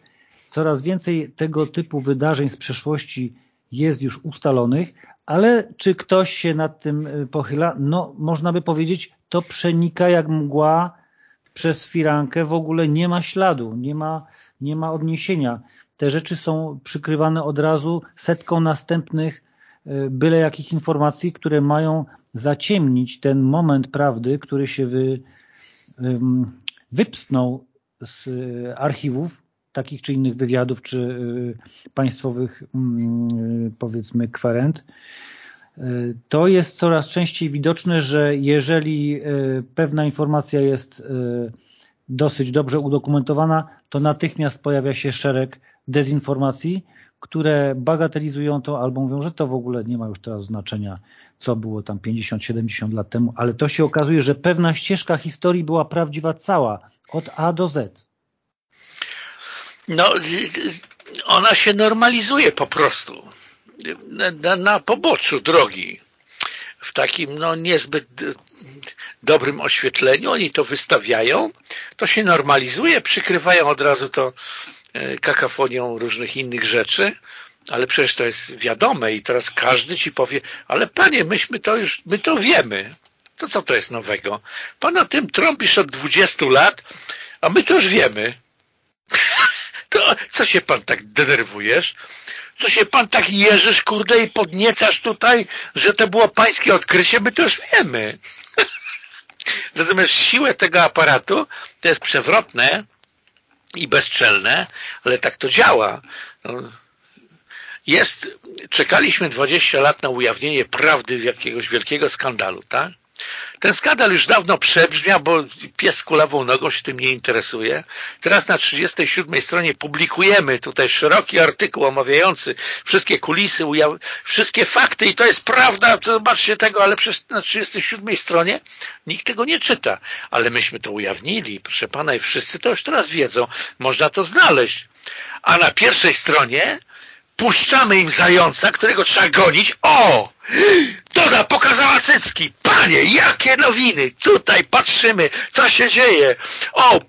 coraz więcej tego typu wydarzeń z przeszłości jest już ustalonych, ale czy ktoś się nad tym y, pochyla? No, można by powiedzieć, to przenika jak mgła przez firankę w ogóle nie ma śladu, nie ma, nie ma odniesienia. Te rzeczy są przykrywane od razu setką następnych e, byle jakich informacji, które mają zaciemnić ten moment prawdy, który się wy, wypsnął z e, archiwów takich czy innych wywiadów, czy e, państwowych mm, powiedzmy kwarent to jest coraz częściej widoczne, że jeżeli pewna informacja jest dosyć dobrze udokumentowana, to natychmiast pojawia się szereg dezinformacji, które bagatelizują to albo mówią, że to w ogóle nie ma już teraz znaczenia, co było tam 50-70 lat temu, ale to się okazuje, że pewna ścieżka historii była prawdziwa cała, od A do Z. No, ona się normalizuje po prostu na, na poboczu drogi w takim no, niezbyt dobrym oświetleniu, oni to wystawiają, to się normalizuje, przykrywają od razu to e, kakafonią różnych innych rzeczy, ale przecież to jest wiadome i teraz każdy ci powie, ale panie, myśmy to już, my to wiemy. To co to jest nowego? Pan o tym trąbisz od 20 lat, a my to już wiemy. To co się pan tak denerwujesz? Co się pan tak jeżysz, kurde, i podniecasz tutaj, że to było pańskie odkrycie? My to już wiemy. Rozumiesz, siłę tego aparatu to jest przewrotne i bezczelne, ale tak to działa. No, jest, czekaliśmy 20 lat na ujawnienie prawdy jakiegoś wielkiego skandalu, tak? Ten skandal już dawno przebrzmiał, bo pies kulawą nogą się tym nie interesuje. Teraz na 37 stronie publikujemy tutaj szeroki artykuł omawiający wszystkie kulisy, wszystkie fakty i to jest prawda, zobaczcie tego, ale na 37 stronie nikt tego nie czyta. Ale myśmy to ujawnili, proszę pana, i wszyscy to już teraz wiedzą. Można to znaleźć. A na pierwszej stronie puszczamy im zająca, którego trzeba gonić. O! Doda pokazała cycki. Panie, jakie nowiny. Tutaj patrzymy, co się dzieje. O,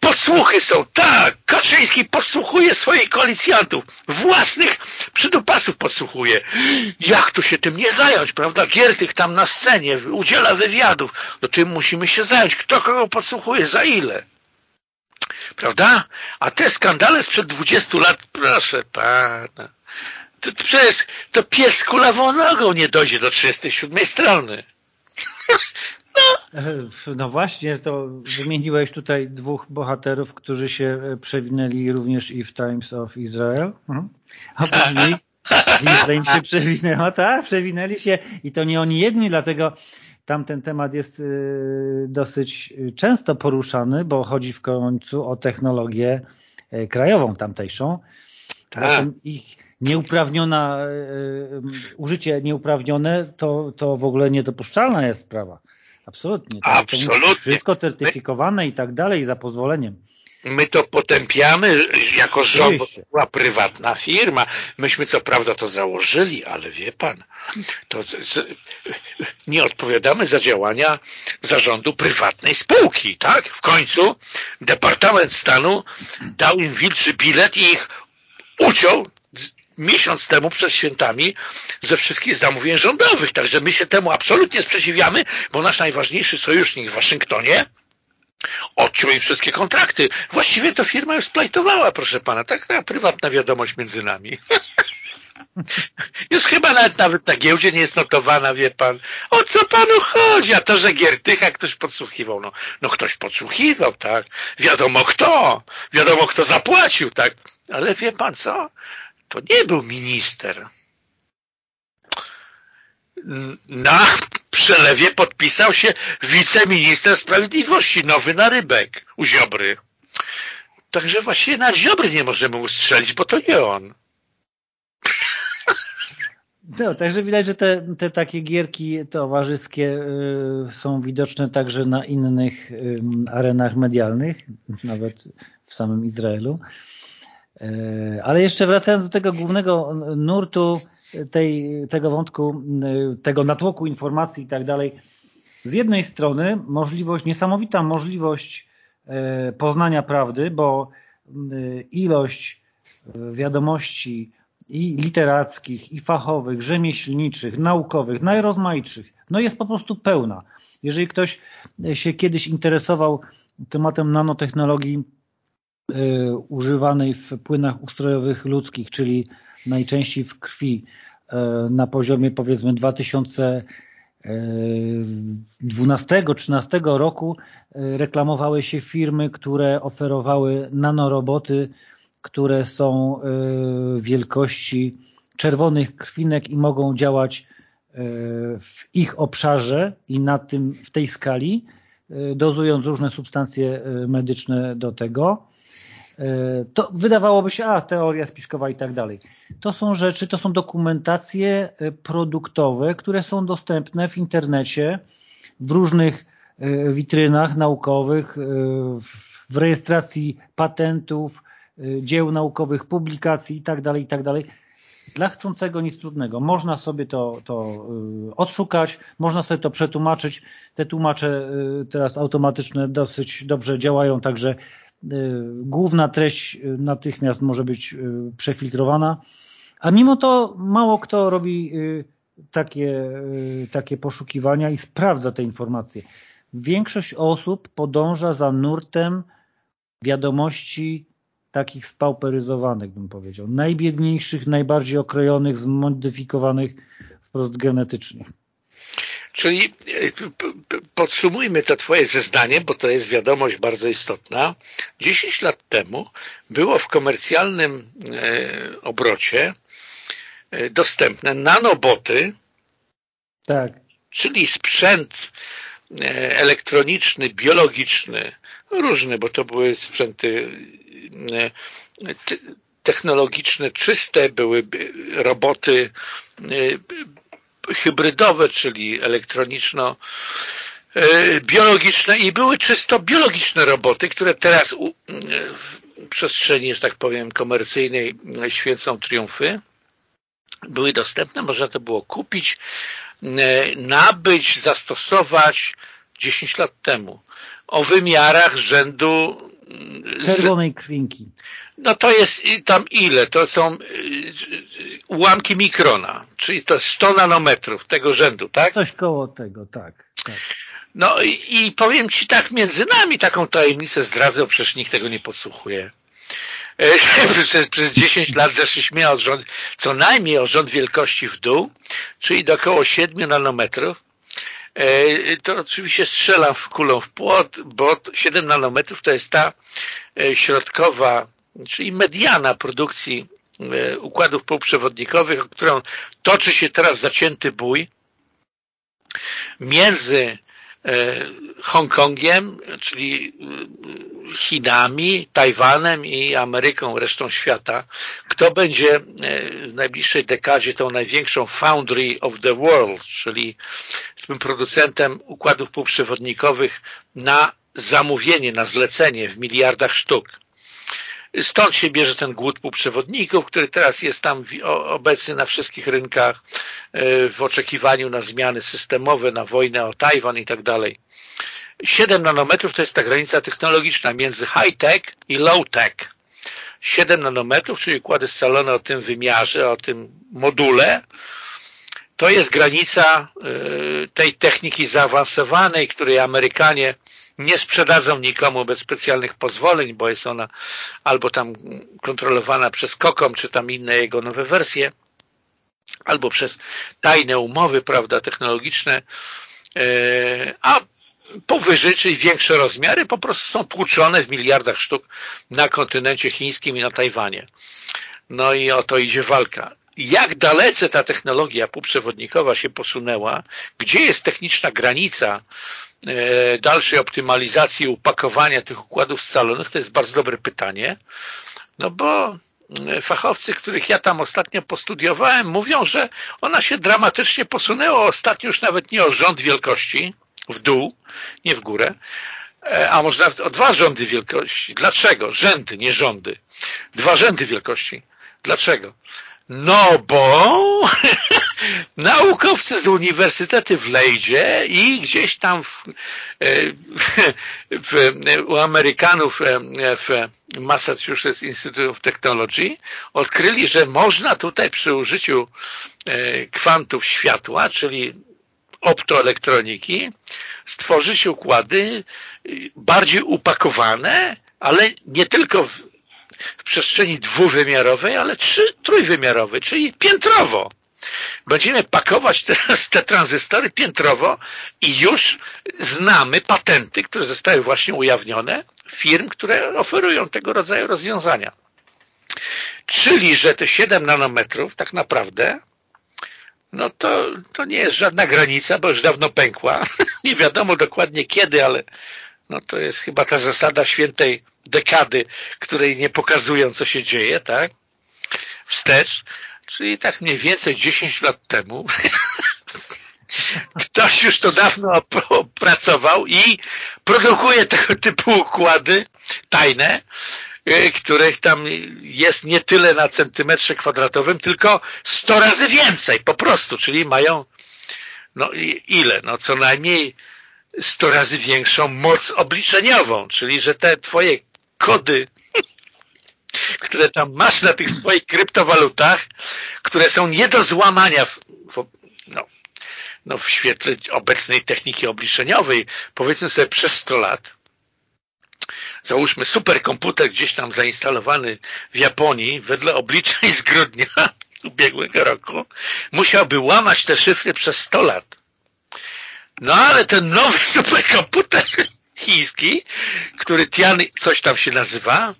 podsłuchy są. Tak, Kaczyński podsłuchuje swoich koalicjantów. Własnych przydupasów podsłuchuje. Jak tu się tym nie zająć, prawda? Giertych tam na scenie udziela wywiadów. No tym musimy się zająć. Kto kogo podsłuchuje, za ile? Prawda? A te skandale sprzed 20 lat, proszę pana, to, to przecież to pies kulawą nogą nie dojdzie do 37 strony. No. no właśnie, to wymieniłeś tutaj dwóch bohaterów, którzy się przewinęli również i w Times of Israel, mhm. a później im się przewinęło, tak, przewinęli się i to nie oni jedni, dlatego tam ten temat jest y, dosyć często poruszany, bo chodzi w końcu o technologię e, krajową tamtejszą. Tak. Zatem ich nieuprawniona, użycie nieuprawnione to, to w ogóle niedopuszczalna jest sprawa. Absolutnie. Absolutnie. Wszystko certyfikowane i tak dalej za pozwoleniem. My to potępiamy jako rząd, bo to była prywatna firma. Myśmy co prawda to założyli, ale wie pan, to z, nie odpowiadamy za działania zarządu prywatnej spółki, tak? W końcu Departament Stanu dał im wilczy bilet i ich uciął miesiąc temu przed świętami ze wszystkich zamówień rządowych. Także my się temu absolutnie sprzeciwiamy, bo nasz najważniejszy sojusznik w Waszyngtonie odciął im wszystkie kontrakty. Właściwie to firma już splajtowała, proszę pana. Taka prywatna wiadomość między nami. Już chyba nawet, nawet na giełdzie nie jest notowana, wie pan. O co panu chodzi? A to, że Giertycha ktoś podsłuchiwał. No, no ktoś podsłuchiwał, tak. Wiadomo kto. Wiadomo kto zapłacił, tak. Ale wie pan co? To nie był minister. Na przelewie podpisał się wiceminister sprawiedliwości, nowy narybek u Ziobry. Także właściwie na Ziobry nie możemy ustrzelić, bo to nie on. No, także widać, że te, te takie gierki towarzyskie y, są widoczne także na innych y, arenach medialnych, nawet w samym Izraelu. Y, ale jeszcze wracając do tego głównego nurtu tej, tego wątku, y, tego natłoku informacji i tak dalej, z jednej strony możliwość, niesamowita możliwość y, poznania prawdy, bo ilość wiadomości i literackich, i fachowych, rzemieślniczych, naukowych, najrozmaitszych, no jest po prostu pełna. Jeżeli ktoś się kiedyś interesował tematem nanotechnologii y, używanej w płynach ustrojowych ludzkich, czyli najczęściej w krwi, y, na poziomie powiedzmy 2012-2013 roku y, reklamowały się firmy, które oferowały nanoroboty które są e, wielkości czerwonych krwinek i mogą działać e, w ich obszarze i na tym, w tej skali, e, dozując różne substancje medyczne do tego, to wydawałoby się, a teoria spiskowa i tak dalej. To są rzeczy, to są dokumentacje produktowe, które są dostępne w internecie, w różnych witrynach naukowych, w rejestracji patentów, dzieł naukowych, publikacji itd., tak itd. Tak Dla chcącego nic trudnego. Można sobie to, to odszukać, można sobie to przetłumaczyć. Te tłumacze teraz automatyczne dosyć dobrze działają, także główna treść natychmiast może być przefiltrowana. A mimo to mało kto robi takie, takie poszukiwania i sprawdza te informacje. Większość osób podąża za nurtem wiadomości takich spauperyzowanych, bym powiedział. Najbiedniejszych, najbardziej okrojonych, zmodyfikowanych wprost genetycznie. Czyli e, podsumujmy to twoje zeznanie, bo to jest wiadomość bardzo istotna. 10 lat temu było w komercjalnym e, obrocie e, dostępne nanoboty, tak. czyli sprzęt elektroniczny, biologiczny, różny, bo to były sprzęty technologiczne, czyste, były roboty hybrydowe, czyli elektroniczno e, biologiczne i były czysto biologiczne roboty, które teraz w przestrzeni, że tak powiem, komercyjnej świecą triumfy. Były dostępne, można to było kupić, nabyć, zastosować 10 lat temu o wymiarach rzędu czerwonej krwinki. No to jest tam ile? To są y, ułamki mikrona, czyli to jest 100 nanometrów tego rzędu, tak? Coś koło tego, tak. tak. No i, i powiem Ci tak między nami taką tajemnicę zdradzę, bo przecież nikt tego nie podsłuchuje. E, przez, przez 10 lat zeszliśmy od rząd, co najmniej o rząd wielkości w dół, czyli do około 7 nanometrów to oczywiście strzelam w kulą w płot, bo 7 nanometrów to jest ta e, środkowa, czyli mediana produkcji e, układów półprzewodnikowych, o którą toczy się teraz zacięty bój między Hongkongiem, czyli Chinami, Tajwanem i Ameryką, resztą świata. Kto będzie w najbliższej dekadzie tą największą foundry of the world, czyli producentem układów półprzewodnikowych na zamówienie na zlecenie w miliardach sztuk. Stąd się bierze ten głód półprzewodników, który teraz jest tam obecny na wszystkich rynkach e, w oczekiwaniu na zmiany systemowe, na wojnę o Tajwan i tak dalej. 7 nanometrów to jest ta granica technologiczna między high-tech i low-tech. 7 nanometrów, czyli układy scalone o tym wymiarze, o tym module, to jest granica y, tej techniki zaawansowanej, której Amerykanie nie sprzedadzą nikomu bez specjalnych pozwoleń, bo jest ona albo tam kontrolowana przez Kokom, czy tam inne jego nowe wersje, albo przez tajne umowy, prawda, technologiczne, y, a powyżej, czyli większe rozmiary, po prostu są tłuczone w miliardach sztuk na kontynencie chińskim i na Tajwanie. No i o to idzie walka. Jak dalece ta technologia półprzewodnikowa się posunęła, gdzie jest techniczna granica e, dalszej optymalizacji upakowania tych układów scalonych, to jest bardzo dobre pytanie, no bo e, fachowcy, których ja tam ostatnio postudiowałem, mówią, że ona się dramatycznie posunęła ostatnio już nawet nie o rząd wielkości, w dół, nie w górę, e, a może nawet o dwa rządy wielkości. Dlaczego? Rzędy, nie rządy. Dwa rzędy wielkości. Dlaczego? No bo naukowcy z Uniwersytetu w Lejdzie i gdzieś tam w, e, w, u Amerykanów e, w Massachusetts Institute of Technology odkryli, że można tutaj przy użyciu kwantów światła, czyli optoelektroniki stworzyć układy bardziej upakowane, ale nie tylko w, w przestrzeni dwuwymiarowej, ale trzy, trójwymiarowej, czyli piętrowo. Będziemy pakować teraz te tranzystory piętrowo i już znamy patenty, które zostały właśnie ujawnione firm, które oferują tego rodzaju rozwiązania. Czyli, że te 7 nanometrów tak naprawdę no to, to nie jest żadna granica, bo już dawno pękła. nie wiadomo dokładnie kiedy, ale no to jest chyba ta zasada świętej dekady, której nie pokazują, co się dzieje, tak? Wstecz. Czyli tak mniej więcej 10 lat temu ktoś już to dawno opracował i produkuje tego typu układy tajne, Y, których tam jest nie tyle na centymetrze kwadratowym, tylko 100 razy więcej po prostu, czyli mają no ile? No co najmniej 100 razy większą moc obliczeniową, czyli że te twoje kody, które tam masz na tych swoich kryptowalutach, które są nie do złamania w, w, no, no w świetle obecnej techniki obliczeniowej, powiedzmy sobie przez 100 lat, załóżmy superkomputer gdzieś tam zainstalowany w Japonii wedle obliczeń z grudnia ubiegłego roku musiałby łamać te szyfry przez 100 lat. No ale ten nowy superkomputer chiński, który Tian coś tam się nazywa,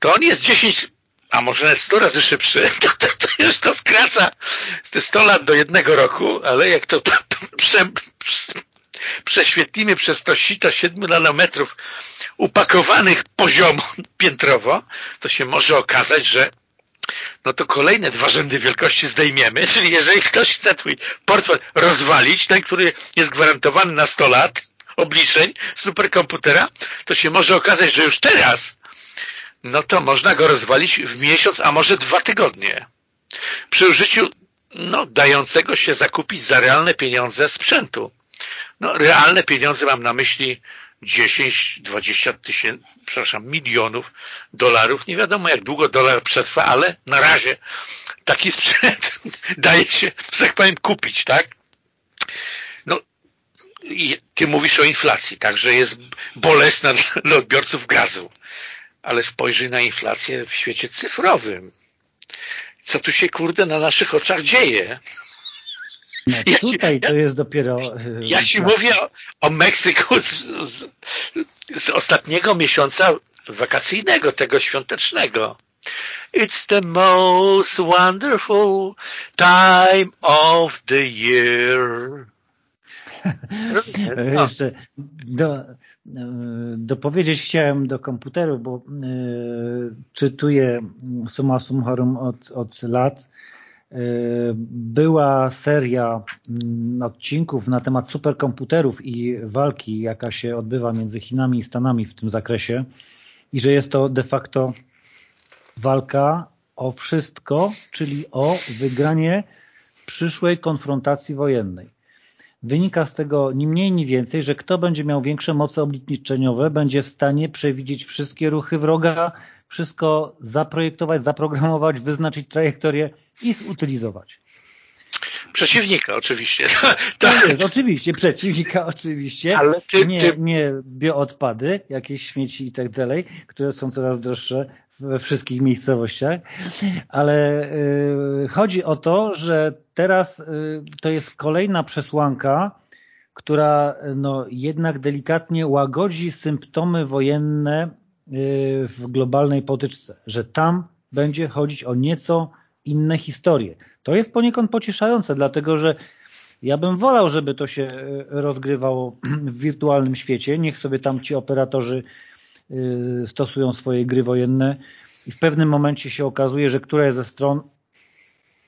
to on jest 10, a może nawet 100 razy szybszy, to, to, to już to skraca. Te 100 lat do jednego roku, ale jak to, prze, prześwietlimy przez to sito 7 nanometrów upakowanych poziomo, piętrowo, to się może okazać, że no to kolejne dwa rzędy wielkości zdejmiemy, czyli jeżeli ktoś chce twój portfel rozwalić, ten, który jest gwarantowany na 100 lat obliczeń superkomputera, to się może okazać, że już teraz no to można go rozwalić w miesiąc, a może dwa tygodnie. Przy użyciu no, dającego się zakupić za realne pieniądze sprzętu. No, realne pieniądze mam na myśli 10-20 tysięcy, przepraszam, milionów dolarów. Nie wiadomo, jak długo dolar przetrwa, ale na razie taki sprzęt daje się, że tak powiem, kupić, tak? No, ty mówisz o inflacji, także jest bolesna dla odbiorców gazu. Ale spojrzyj na inflację w świecie cyfrowym. Co tu się, kurde, na naszych oczach dzieje? No, ja tutaj ci, to jest dopiero... E, ja ci mówię o, o Meksyku z, z, z ostatniego miesiąca wakacyjnego, tego świątecznego. It's the most wonderful time of the year. No. Jeszcze do, e, dopowiedzieć chciałem do komputeru, bo y, czytuję summa summarum od, od lat była seria mm, odcinków na temat superkomputerów i walki, jaka się odbywa między Chinami i Stanami w tym zakresie i że jest to de facto walka o wszystko, czyli o wygranie przyszłej konfrontacji wojennej. Wynika z tego ni mniej, ni więcej, że kto będzie miał większe moce obliczeniowe, będzie w stanie przewidzieć wszystkie ruchy wroga, wszystko zaprojektować, zaprogramować, wyznaczyć trajektorię i zutylizować. Przeciwnika oczywiście. Tak jest, oczywiście, przeciwnika oczywiście. Ale ty, nie, ty... nie bioodpady, jakieś śmieci i tak dalej, które są coraz droższe we wszystkich miejscowościach, ale y, chodzi o to, że teraz y, to jest kolejna przesłanka, która no, jednak delikatnie łagodzi symptomy wojenne y, w globalnej potyczce, że tam będzie chodzić o nieco inne historie. To jest poniekąd pocieszające, dlatego że ja bym wolał, żeby to się rozgrywało w wirtualnym świecie. Niech sobie tam ci operatorzy stosują swoje gry wojenne i w pewnym momencie się okazuje, że któraś ze stron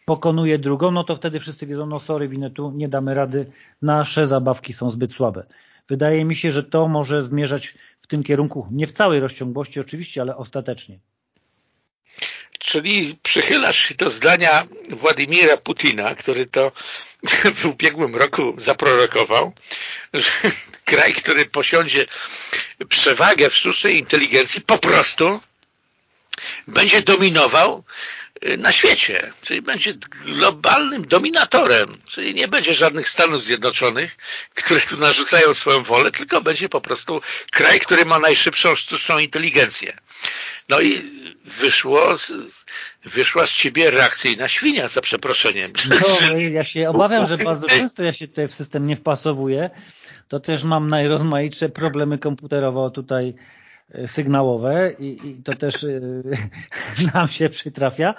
pokonuje drugą, no to wtedy wszyscy wiedzą, no sorry, tu nie damy rady, nasze zabawki są zbyt słabe. Wydaje mi się, że to może zmierzać w tym kierunku, nie w całej rozciągłości oczywiście, ale ostatecznie. Czyli przychylasz się do zdania Władimira Putina, który to w ubiegłym roku zaprorokował, że kraj, który posiądzie przewagę w sztucznej inteligencji po prostu będzie dominował y, na świecie, czyli będzie globalnym dominatorem, czyli nie będzie żadnych Stanów Zjednoczonych, które tu narzucają swoją wolę, tylko będzie po prostu kraj, który ma najszybszą sztuczną inteligencję. No i wyszło, wyszła z ciebie reakcyjna świnia, za przeproszeniem. No, ja się obawiam, że bardzo często ja się tutaj w system nie wpasowuję, to też mam najrozmaitsze problemy komputerowo tutaj e, sygnałowe i, i to też y, nam się przytrafia.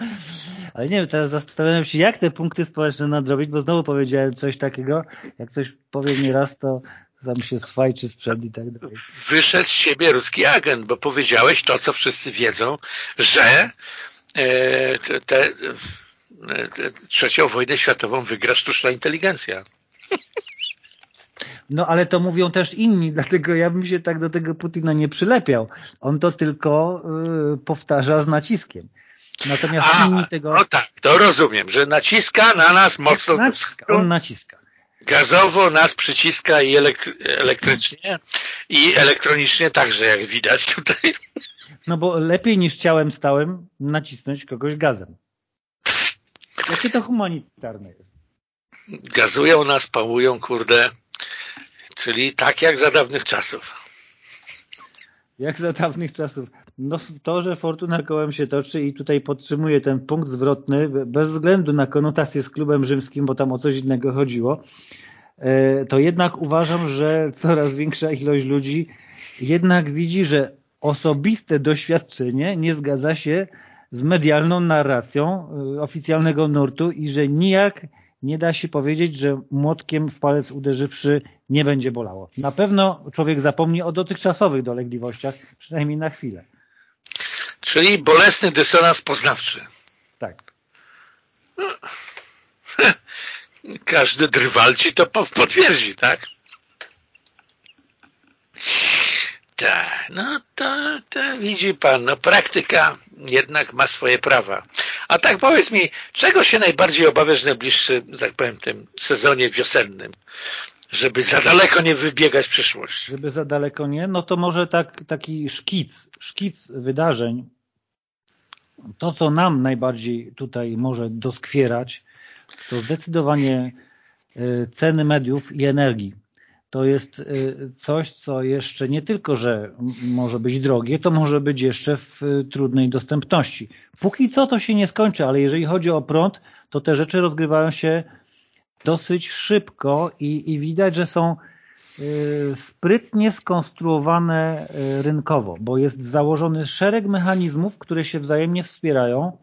Ale nie wiem, teraz zastanawiam się, jak te punkty społeczne nadrobić, bo znowu powiedziałem coś takiego, jak coś powie mi raz, to sam się swajczy sprzęt i tak dalej. Wyszedł z siebie ruski agent, bo powiedziałeś to, co wszyscy wiedzą, że e, te, trzecią wojnę światową wygra sztuczna inteligencja. No ale to mówią też inni, dlatego ja bym się tak do tego Putina nie przylepiał. On to tylko y, powtarza z naciskiem. Natomiast A, inni tego... No tak, to rozumiem, że naciska na nas mocno. Naciska, on naciska. Gazowo nas przyciska i elektrycznie i elektronicznie także, jak widać tutaj. No bo lepiej niż ciałem stałym nacisnąć kogoś gazem. Jakie to humanitarne jest? Gazują nas, pałują, kurde. Czyli tak jak za dawnych czasów. Jak za dawnych czasów. No to, że fortuna kołem się toczy i tutaj podtrzymuje ten punkt zwrotny, bez względu na konotację z klubem rzymskim, bo tam o coś innego chodziło, e, to jednak uważam, że coraz większa ilość ludzi jednak widzi, że osobiste doświadczenie nie zgadza się z medialną narracją e, oficjalnego nurtu i że nijak nie da się powiedzieć, że młotkiem w palec uderzywszy nie będzie bolało. Na pewno człowiek zapomni o dotychczasowych dolegliwościach, przynajmniej na chwilę. Czyli bolesny dysonans poznawczy. Tak. No. Każdy drwal ci to potwierdzi, tak? Tak, no to, to widzi pan, no praktyka jednak ma swoje prawa. A tak powiedz mi, czego się najbardziej obawiasz w najbliższym, tak powiem, tym sezonie wiosennym? Żeby za daleko nie wybiegać w przyszłość. Żeby za daleko nie? No to może tak, taki szkic, szkic wydarzeń. To, co nam najbardziej tutaj może doskwierać, to zdecydowanie e, ceny mediów i energii to jest y, coś, co jeszcze nie tylko, że może być drogie, to może być jeszcze w y, trudnej dostępności. Póki co to się nie skończy, ale jeżeli chodzi o prąd, to te rzeczy rozgrywają się dosyć szybko i, i widać, że są y, sprytnie skonstruowane rynkowo, bo jest założony szereg mechanizmów, które się wzajemnie wspierają,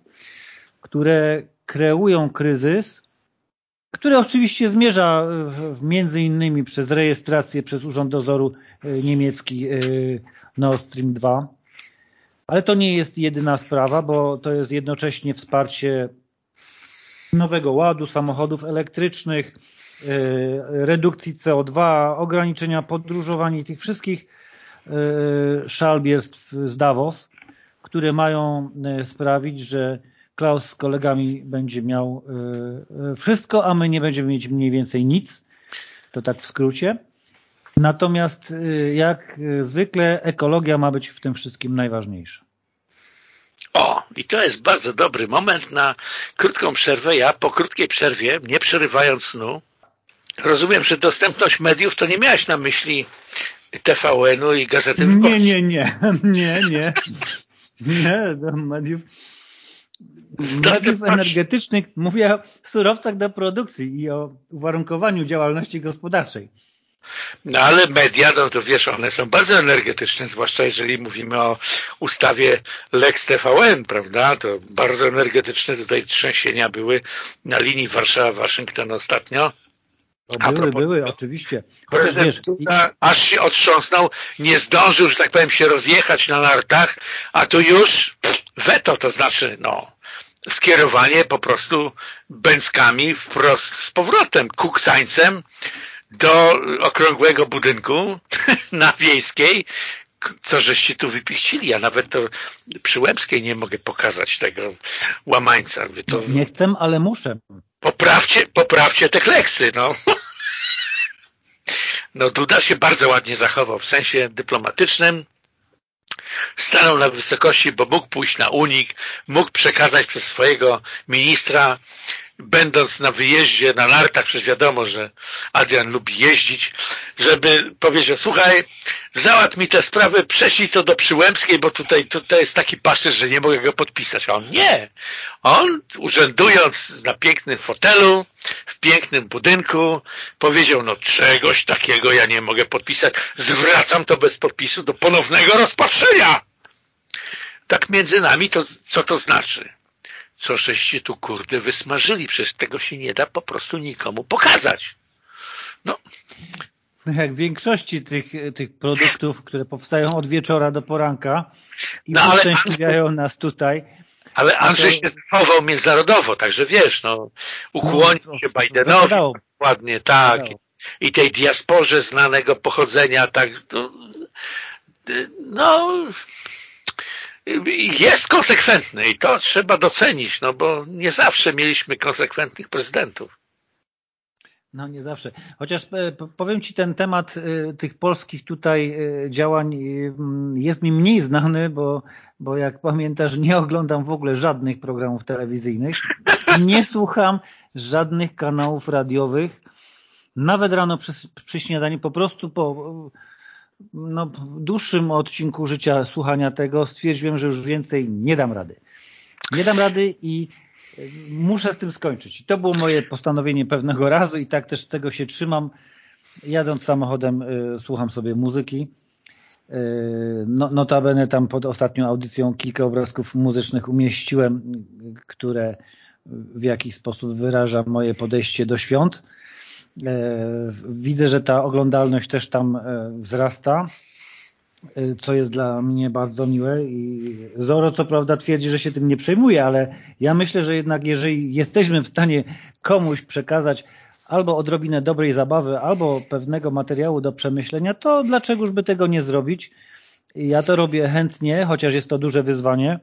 które kreują kryzys, które oczywiście zmierza między innymi przez rejestrację przez Urząd Dozoru e, niemiecki e, Nord Stream 2. Ale to nie jest jedyna sprawa, bo to jest jednocześnie wsparcie nowego ładu, samochodów elektrycznych, redukcji CO2, ograniczenia podróżowania i tych wszystkich szalbierstw z Davos, które mają sprawić, że Klaus z kolegami będzie miał wszystko, a my nie będziemy mieć mniej więcej nic. To tak w skrócie. Natomiast y, jak y, zwykle ekologia ma być w tym wszystkim najważniejsza. O, i to jest bardzo dobry moment na krótką przerwę. Ja po krótkiej przerwie, nie przerywając snu, rozumiem, że dostępność mediów to nie miałeś na myśli TVN-u i Gazety Wyborczej. Nie, nie, nie, nie, nie. Nie, do mediów, mediów energetycznych mówię o surowcach do produkcji i o uwarunkowaniu działalności gospodarczej. No ale media, no to wiesz, one są bardzo energetyczne, zwłaszcza jeżeli mówimy o ustawie Lex TVN, prawda? To bardzo energetyczne tutaj trzęsienia były na linii Warszawa-Waszyngton ostatnio. O, były, były, oczywiście. Prezydent wiesz, aż się otrząsnął, nie zdążył, że tak powiem, się rozjechać na nartach, a tu już weto, to znaczy, no, skierowanie po prostu bęckami wprost z powrotem, kuksańcem do okrągłego budynku na Wiejskiej, co żeście tu wypichcili, ja nawet to przy Łębskiej nie mogę pokazać tego łamańca. To... Nie chcę, ale muszę. Poprawcie, poprawcie te kleksy, no. No Duda się bardzo ładnie zachował w sensie dyplomatycznym, stanął na wysokości, bo mógł pójść na unik, mógł przekazać przez swojego ministra będąc na wyjeździe na nartach, przecież wiadomo, że Adrian lubi jeździć, żeby powiedział, słuchaj, załatw mi tę sprawę, prześlij to do Przyłębskiej, bo tutaj, tutaj jest taki paszerz, że nie mogę go podpisać. A on nie. On urzędując na pięknym fotelu, w pięknym budynku, powiedział, no czegoś takiego ja nie mogę podpisać, zwracam to bez podpisu do ponownego rozpatrzenia. Tak między nami to co to znaczy? Co żeście tu kurde wysmażyli, przecież tego się nie da po prostu nikomu pokazać. No. Jak w większości tych, tych produktów, które powstają od wieczora do poranka i no, uszczęśliwiają ale, nas tutaj. Ale Andrzej to... się zachował międzynarodowo, także wiesz, no, ukłonił no, się Bidenowi ładnie, tak. I tej diasporze znanego pochodzenia, tak, no, no jest konsekwentny i to trzeba docenić, no bo nie zawsze mieliśmy konsekwentnych prezydentów. No nie zawsze. Chociaż e, powiem Ci, ten temat e, tych polskich tutaj e, działań jest mi mniej znany, bo, bo jak pamiętasz, nie oglądam w ogóle żadnych programów telewizyjnych. Nie słucham żadnych kanałów radiowych. Nawet rano przy, przy śniadaniu po prostu po, no, w dłuższym odcinku życia słuchania tego stwierdziłem, że już więcej nie dam rady. Nie dam rady i e, muszę z tym skończyć. I to było moje postanowienie pewnego razu i tak też tego się trzymam. Jadąc samochodem y, słucham sobie muzyki. Y, no, notabene tam pod ostatnią audycją kilka obrazków muzycznych umieściłem, które w jakiś sposób wyraża moje podejście do świąt. E, widzę, że ta oglądalność też tam e, wzrasta, e, co jest dla mnie bardzo miłe i Zoro co prawda twierdzi, że się tym nie przejmuje, ale ja myślę, że jednak jeżeli jesteśmy w stanie komuś przekazać albo odrobinę dobrej zabawy, albo pewnego materiału do przemyślenia, to dlaczegoż by tego nie zrobić? Ja to robię chętnie, chociaż jest to duże wyzwanie,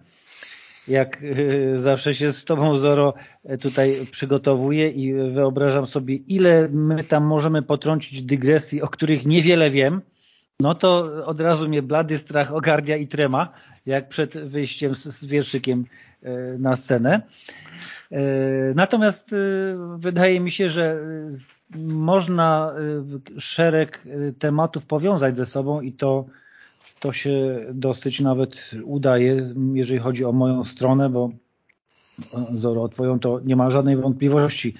jak y, zawsze się z Tobą, Zoro, tutaj przygotowuję i wyobrażam sobie, ile my tam możemy potrącić dygresji, o których niewiele wiem, no to od razu mnie blady strach ogarnia i trema, jak przed wyjściem z, wierszykiem y, na scenę. Natomiast wydaje mi się, że można szereg tematów powiązać ze sobą i to to się dosyć nawet udaje, jeżeli chodzi o moją stronę, bo Zoro, o Twoją to nie ma żadnej wątpliwości.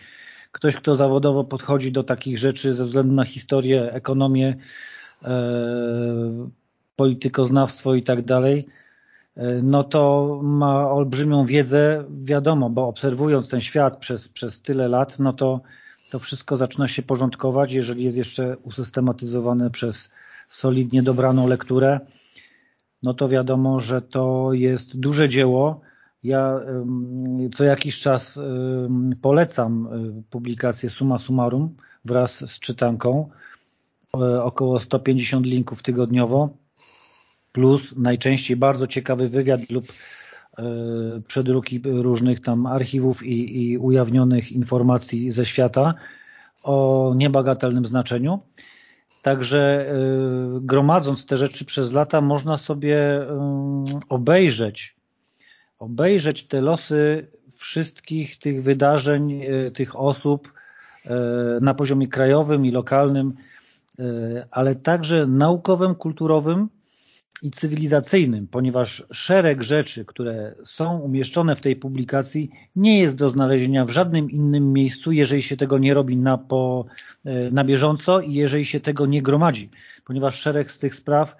Ktoś, kto zawodowo podchodzi do takich rzeczy ze względu na historię, ekonomię, e, politykoznawstwo i tak dalej, e, no to ma olbrzymią wiedzę, wiadomo, bo obserwując ten świat przez, przez tyle lat, no to to wszystko zaczyna się porządkować, jeżeli jest jeszcze usystematyzowane przez solidnie dobraną lekturę, no to wiadomo, że to jest duże dzieło, Ja co jakiś czas polecam publikację Suma Summarum wraz z czytanką, około 150 linków tygodniowo, plus najczęściej bardzo ciekawy wywiad lub przedruki różnych tam archiwów i, i ujawnionych informacji ze świata o niebagatelnym znaczeniu. Także gromadząc te rzeczy przez lata można sobie obejrzeć obejrzeć te losy wszystkich tych wydarzeń, tych osób na poziomie krajowym i lokalnym, ale także naukowym, kulturowym i cywilizacyjnym, ponieważ szereg rzeczy, które są umieszczone w tej publikacji nie jest do znalezienia w żadnym innym miejscu, jeżeli się tego nie robi na, po, na bieżąco i jeżeli się tego nie gromadzi, ponieważ szereg z tych spraw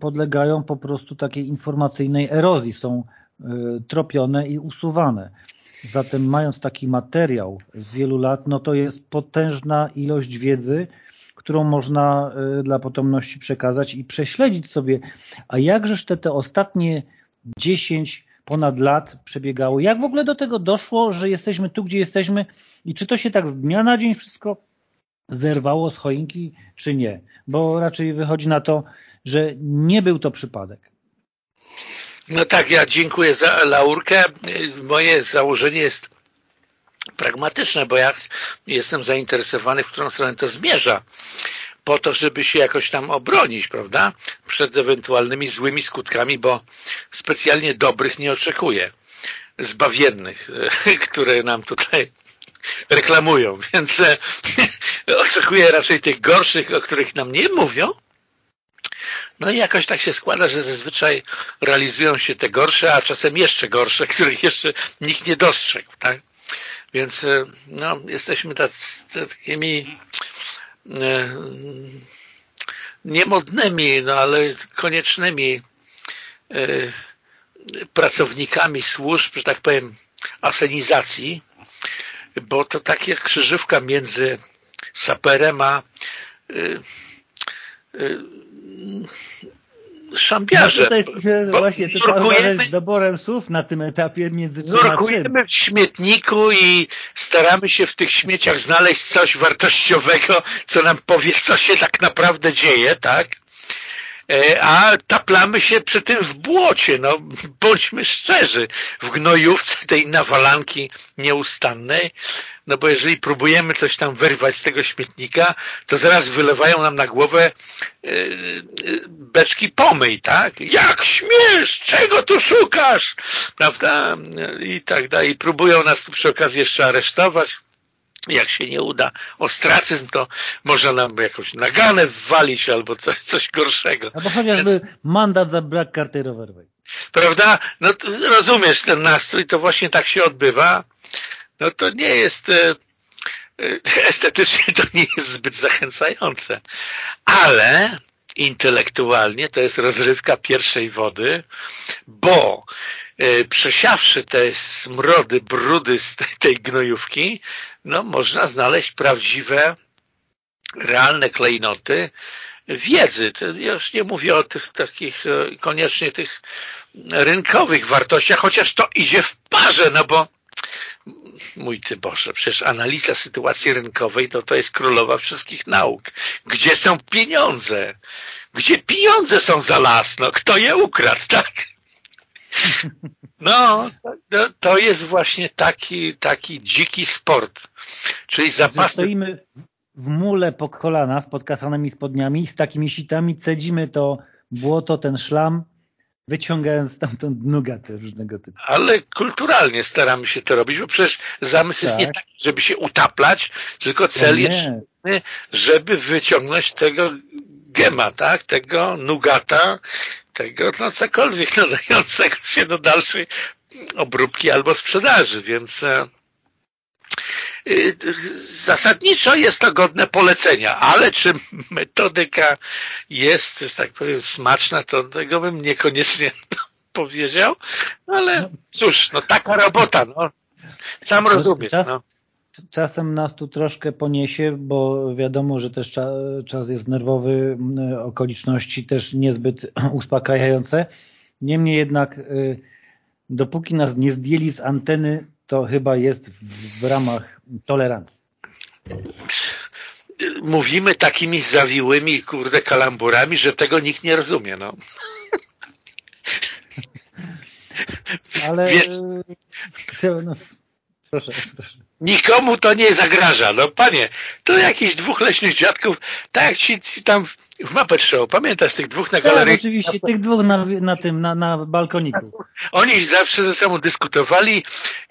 podlegają po prostu takiej informacyjnej erozji, są tropione i usuwane. Zatem mając taki materiał z wielu lat, no to jest potężna ilość wiedzy, którą można y, dla potomności przekazać i prześledzić sobie, a jakżeż te, te ostatnie 10 ponad lat przebiegało, jak w ogóle do tego doszło, że jesteśmy tu, gdzie jesteśmy i czy to się tak z dnia na dzień wszystko zerwało z choinki, czy nie, bo raczej wychodzi na to, że nie był to przypadek. No tak, ja dziękuję za laurkę. Moje założenie jest pragmatyczne, bo ja jestem zainteresowany, w którą stronę to zmierza. Po to, żeby się jakoś tam obronić, prawda, przed ewentualnymi złymi skutkami, bo specjalnie dobrych nie oczekuję, zbawiennych, które nam tutaj reklamują, więc e, oczekuję raczej tych gorszych, o których nam nie mówią, no i jakoś tak się składa, że zazwyczaj realizują się te gorsze, a czasem jeszcze gorsze, których jeszcze nikt nie dostrzegł, tak? Więc e, no, jesteśmy takimi e, niemodnymi, no ale koniecznymi e, pracownikami służb, że tak powiem, asenizacji, bo to tak jak krzyżówka między saperem a szambiarze. No to jest właśnie, to trzeba z doborem słów na tym etapie między Nurkujemy w śmietniku i staramy się w tych śmieciach znaleźć coś wartościowego, co nam powie, co się tak naprawdę dzieje, tak? E, a taplamy się przy tym w błocie, no bądźmy szczerzy, w gnojówce tej nawalanki nieustannej, no bo jeżeli próbujemy coś tam wyrwać z tego śmietnika, to zaraz wylewają nam na głowę e, e, beczki pomyj, tak? Jak śmiesz? Czego tu szukasz? Prawda? I tak dalej. I próbują nas przy okazji jeszcze aresztować jak się nie uda ostracyzm, to można nam jakąś naganę wwalić albo coś, coś gorszego. Albo chociażby Więc... mandat za brak karty rowerowej. Prawda? No rozumiesz ten nastrój, to właśnie tak się odbywa. No to nie jest e, e, estetycznie to nie jest zbyt zachęcające. Ale intelektualnie to jest rozrywka pierwszej wody, bo e, przesiawszy te smrody, brudy z tej gnojówki, no można znaleźć prawdziwe, realne klejnoty wiedzy. To już nie mówię o tych takich koniecznie tych rynkowych wartościach, chociaż to idzie w parze, no bo mój Ty Boże, przecież analiza sytuacji rynkowej to, to jest królowa wszystkich nauk. Gdzie są pieniądze? Gdzie pieniądze są za las? No, kto je ukradł, tak? No, to, to jest właśnie taki, taki dziki sport. Czyli zapasy... Stoimy w mule po kolana z podkasanymi spodniami, z takimi sitami, cedzimy to błoto, ten szlam, wyciągając stamtąd nugaty różnego typu. Ale kulturalnie staramy się to robić, bo przecież zamysł tak. jest nie tak. taki, żeby się utaplać, tylko cel jest, żeby wyciągnąć tego gema, tak? tego nugata, tego no cokolwiek nadającego się do dalszej obróbki albo sprzedaży, więc e, zasadniczo jest to godne polecenia, ale czy metodyka jest, że tak powiem, smaczna, to tego bym niekoniecznie powiedział, ale cóż, no taka robota, no. Sam rozumiesz. Czas, no. Czasem nas tu troszkę poniesie, bo wiadomo, że też czas jest nerwowy, okoliczności też niezbyt uspokajające. Niemniej jednak y, dopóki nas nie zdjęli z anteny, to chyba jest w, w ramach tolerancji. Mówimy takimi zawiłymi, kurde, kalamburami, że tego nikt nie rozumie, no. Ale... Więc... No, proszę, proszę. Nikomu to nie zagraża. No panie, to jakichś dwóch leśnych dziadków, tak jak ci, ci tam w Muppet Show, pamiętasz tych dwóch na tak, galerii? Tak, oczywiście, tych dwóch na, na tym, na, na balkoniku. Oni zawsze ze sobą dyskutowali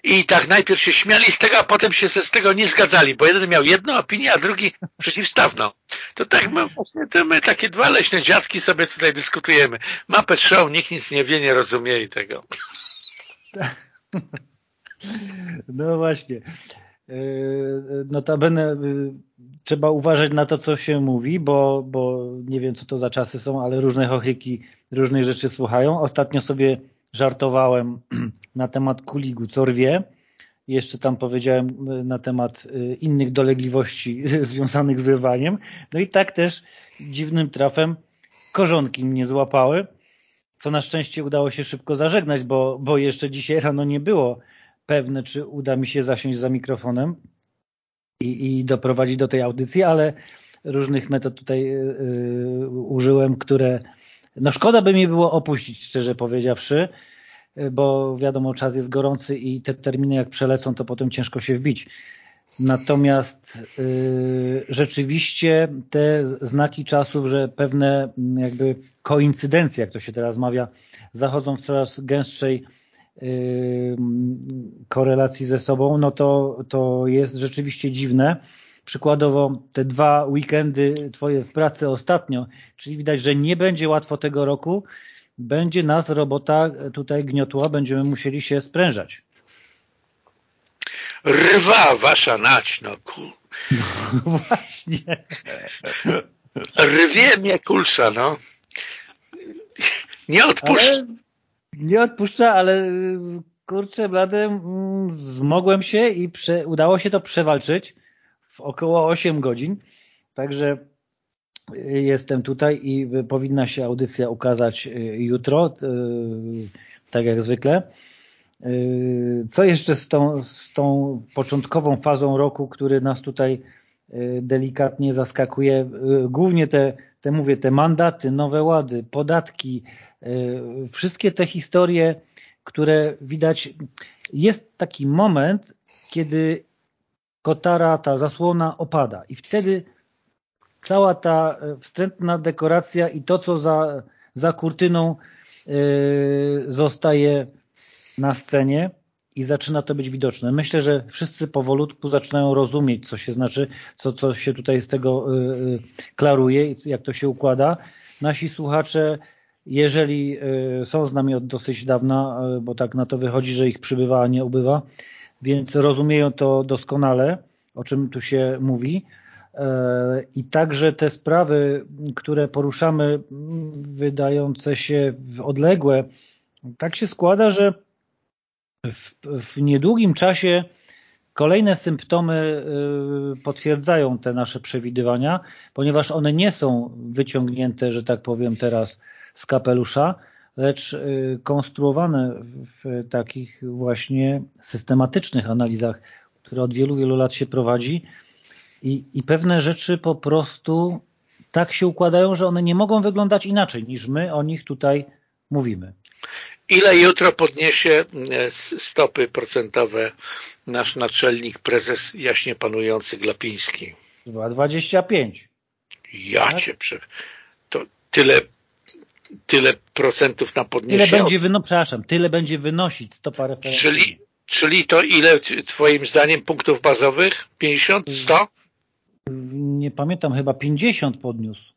i tak najpierw się śmiali z tego, a potem się z tego nie zgadzali, bo jeden miał jedną opinię, a drugi przeciwstawną. To tak my, to my takie dwa leśne dziadki sobie tutaj dyskutujemy. Muppet Show, nikt nic nie wie, nie rozumie i tego. No właśnie. E, notabene e, trzeba uważać na to, co się mówi, bo, bo nie wiem, co to za czasy są, ale różne chochyki różnych rzeczy słuchają. Ostatnio sobie żartowałem na temat kuligu, co rwie. Jeszcze tam powiedziałem e, na temat innych dolegliwości związanych z rwaniem. No i tak też dziwnym trafem korzonki mnie złapały, co na szczęście udało się szybko zażegnać, bo, bo jeszcze dzisiaj rano nie było pewne, czy uda mi się zasiąść za mikrofonem i, i doprowadzić do tej audycji, ale różnych metod tutaj yy, użyłem, które no szkoda by mi było opuścić, szczerze powiedziawszy, bo wiadomo, czas jest gorący i te terminy jak przelecą, to potem ciężko się wbić. Natomiast yy, rzeczywiście te znaki czasów, że pewne jakby koincydencje, jak to się teraz mawia, zachodzą w coraz gęstszej korelacji ze sobą, no to, to jest rzeczywiście dziwne. Przykładowo te dwa weekendy twoje w pracy ostatnio, czyli widać, że nie będzie łatwo tego roku, będzie nas robota tutaj gniotła, będziemy musieli się sprężać. Rwa wasza nać, no ku... No właśnie. Rwie mnie kulsza, no. Nie odpuszczę. Ale nie odpuszcza, ale kurczę blade, zmogłem się i prze, udało się to przewalczyć w około 8 godzin. Także y, jestem tutaj i powinna się audycja ukazać y, jutro, y, tak jak zwykle. Co jeszcze z tą, z tą początkową fazą roku, który nas tutaj delikatnie zaskakuje? Głównie te, te mówię, te mandaty, nowe łady, podatki, Y, wszystkie te historie, które widać, jest taki moment, kiedy kotara, ta zasłona opada i wtedy cała ta wstępna dekoracja i to, co za, za kurtyną zostaje na scenie i zaczyna to być widoczne. Myślę, że wszyscy powolutku zaczynają rozumieć, co się znaczy, co, co się tutaj z tego yy, klaruje i jak to się układa. Nasi słuchacze jeżeli e, są z nami od dosyć dawna, e, bo tak na to wychodzi, że ich przybywa, a nie ubywa, więc rozumieją to doskonale, o czym tu się mówi. E, I także te sprawy, które poruszamy, wydające się odległe, tak się składa, że w, w niedługim czasie kolejne symptomy potwierdzają te nasze przewidywania, ponieważ one nie są wyciągnięte, że tak powiem teraz z kapelusza, lecz y, konstruowane w takich właśnie systematycznych analizach, które od wielu, wielu lat się prowadzi i, i pewne rzeczy po prostu tak się układają, że one nie mogą wyglądać inaczej niż my o nich tutaj mówimy. Ile jutro podniesie e, stopy procentowe nasz naczelnik, prezes jaśnie panujący Glapiński? 2,25. Ja tak? cię prze... To tyle tyle procentów na podniesienie. Tyle będzie, wyno, przepraszam, tyle będzie wynosić stopa referencyjna. Czyli, czyli to ile twoim zdaniem punktów bazowych? 50? 100? Nie pamiętam, chyba 50 podniósł.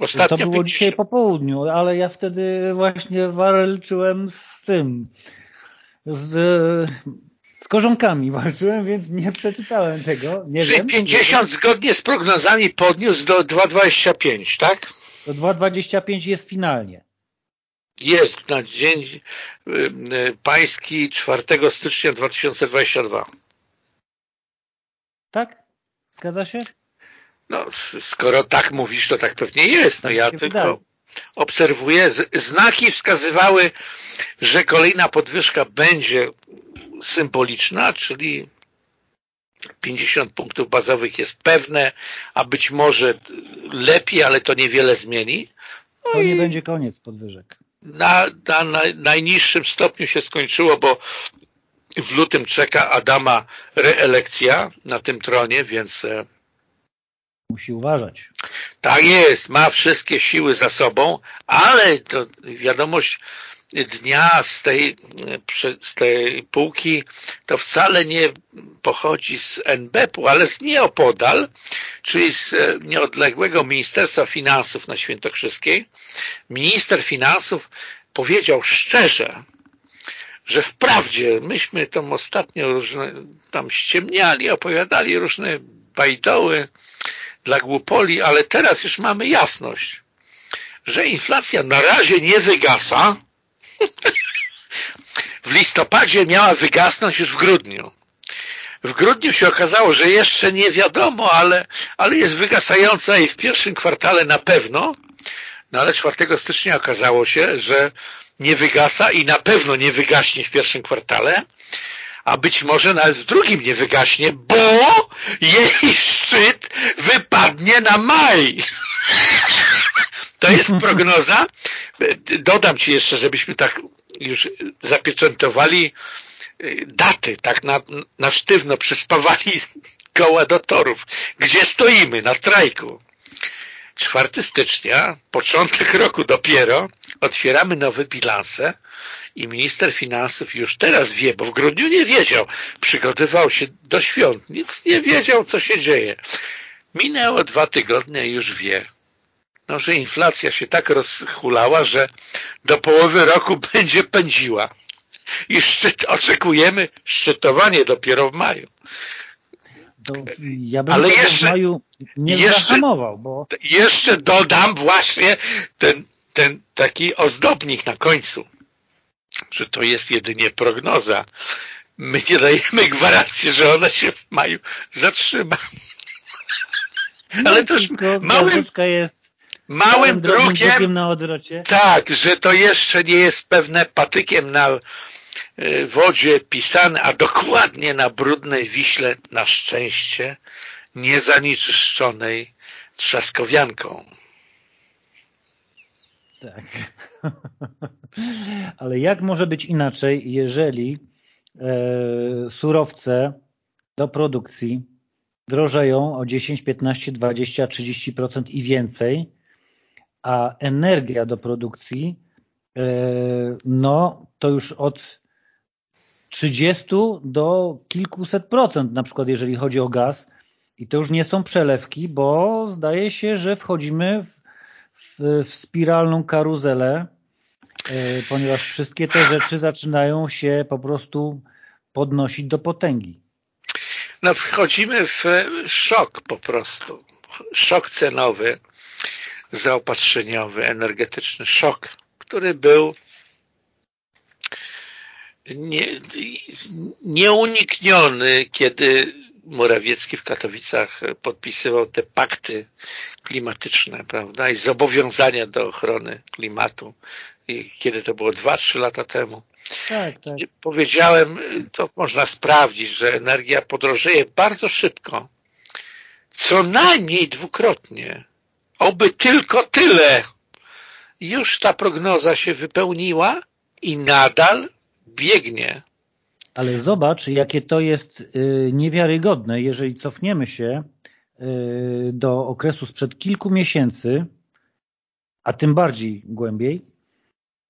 Ostatnio to było 50. dzisiaj po południu, ale ja wtedy właśnie walczyłem z tym, z, z korzonkami walczyłem, więc nie przeczytałem tego. Nie Czyli wiem. 50 zgodnie z prognozami podniósł do 2,25, tak? to 2,25 jest finalnie. Jest na dzień y, y, pański 4 stycznia 2022. Tak? Zgadza się? No, skoro tak mówisz, to tak pewnie jest. No ja tylko, obserwuję. Znaki wskazywały, że kolejna podwyżka będzie symboliczna, czyli 50 punktów bazowych jest pewne, a być może lepiej, ale to niewiele zmieni. No to nie będzie koniec podwyżek. Na, na, na najniższym stopniu się skończyło, bo w lutym czeka Adama reelekcja na tym tronie, więc e, musi uważać. Tak jest, ma wszystkie siły za sobą, ale to wiadomość dnia z tej, z tej półki to wcale nie pochodzi z NBP-u, ale z nieopodal, czyli z nieodległego Ministerstwa Finansów na Świętokrzyskiej. Minister Finansów powiedział szczerze, że wprawdzie myśmy tam ostatnio różne, tam ściemniali, opowiadali różne bajdoły dla głupoli, ale teraz już mamy jasność, że inflacja na razie nie wygasa, w listopadzie miała wygasnąć już w grudniu. W grudniu się okazało, że jeszcze nie wiadomo, ale, ale jest wygasająca i w pierwszym kwartale na pewno, no ale 4 stycznia okazało się, że nie wygasa i na pewno nie wygaśnie w pierwszym kwartale, a być może nawet w drugim nie wygaśnie, bo jej szczyt wypadnie na maj. To jest prognoza. Dodam Ci jeszcze, żebyśmy tak już zapieczętowali y, daty, tak na, na sztywno przyspawali koła do torów. Gdzie stoimy? Na trajku. 4 stycznia, początek roku dopiero, otwieramy nowe bilanse i minister finansów już teraz wie, bo w grudniu nie wiedział, przygotowywał się do świąt, nic nie wiedział, co się dzieje. Minęło dwa tygodnie i już wie, no, że inflacja się tak rozhulała, że do połowy roku będzie pędziła. I szczyt, oczekujemy szczytowanie dopiero w maju. To ja bym Ale jeszcze, w maju nie jeszcze, zahamował, bo... Jeszcze dodam właśnie ten, ten taki ozdobnik na końcu, że to jest jedynie prognoza. My nie dajemy gwarancji, że ona się w maju zatrzyma. No, Ale to już małym, jest małym drukiem, na odwrocie. tak, że to jeszcze nie jest pewne patykiem na e, wodzie pisane, a dokładnie na brudnej Wiśle na szczęście niezanieczyszczonej trzaskowianką. Tak. Ale jak może być inaczej, jeżeli e, surowce do produkcji drożeją o 10, 15, 20, 30% i więcej, a energia do produkcji e, no to już od 30 do kilkuset procent, na przykład jeżeli chodzi o gaz i to już nie są przelewki, bo zdaje się, że wchodzimy w, w, w spiralną karuzelę, e, ponieważ wszystkie te rzeczy zaczynają się po prostu podnosić do potęgi. No wchodzimy w szok po prostu, szok cenowy zaopatrzeniowy, energetyczny szok, który był nie, nieunikniony, kiedy Morawiecki w Katowicach podpisywał te pakty klimatyczne, prawda, i zobowiązania do ochrony klimatu. I kiedy to było dwa, trzy lata temu. Tak, tak. Powiedziałem, to można sprawdzić, że energia podrożeje bardzo szybko. Co najmniej dwukrotnie. Oby tylko tyle. Już ta prognoza się wypełniła i nadal biegnie. Ale zobacz, jakie to jest y, niewiarygodne, jeżeli cofniemy się y, do okresu sprzed kilku miesięcy, a tym bardziej głębiej,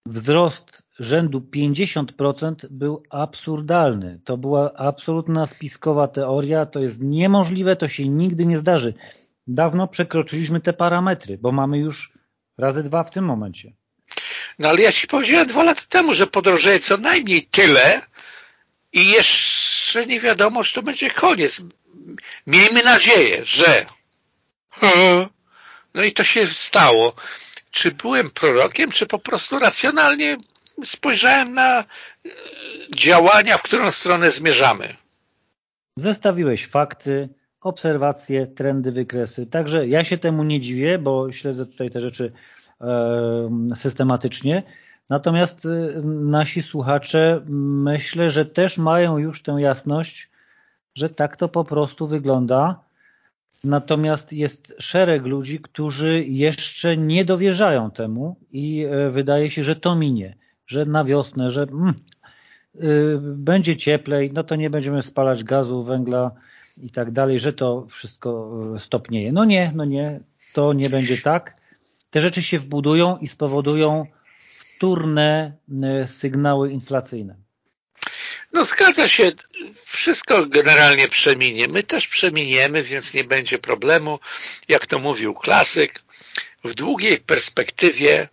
wzrost rzędu 50% był absurdalny. To była absolutna spiskowa teoria, to jest niemożliwe, to się nigdy nie zdarzy dawno przekroczyliśmy te parametry, bo mamy już razy dwa w tym momencie. No ale ja Ci powiedziałem dwa lata temu, że podrożeje co najmniej tyle i jeszcze nie wiadomo, czy to będzie koniec. Miejmy nadzieję, że no i to się stało. Czy byłem prorokiem, czy po prostu racjonalnie spojrzałem na e, działania, w którą stronę zmierzamy. Zestawiłeś fakty, obserwacje, trendy, wykresy. Także ja się temu nie dziwię, bo śledzę tutaj te rzeczy systematycznie. Natomiast nasi słuchacze myślę, że też mają już tę jasność, że tak to po prostu wygląda. Natomiast jest szereg ludzi, którzy jeszcze nie dowierzają temu i wydaje się, że to minie, że na wiosnę, że mm, y, będzie cieplej, no to nie będziemy spalać gazu, węgla i tak dalej, że to wszystko stopnieje. No nie, no nie, to nie będzie tak. Te rzeczy się wbudują i spowodują wtórne e, sygnały inflacyjne. No zgadza się, wszystko generalnie przeminie. My też przeminiemy, więc nie będzie problemu. Jak to mówił klasyk, w długiej perspektywie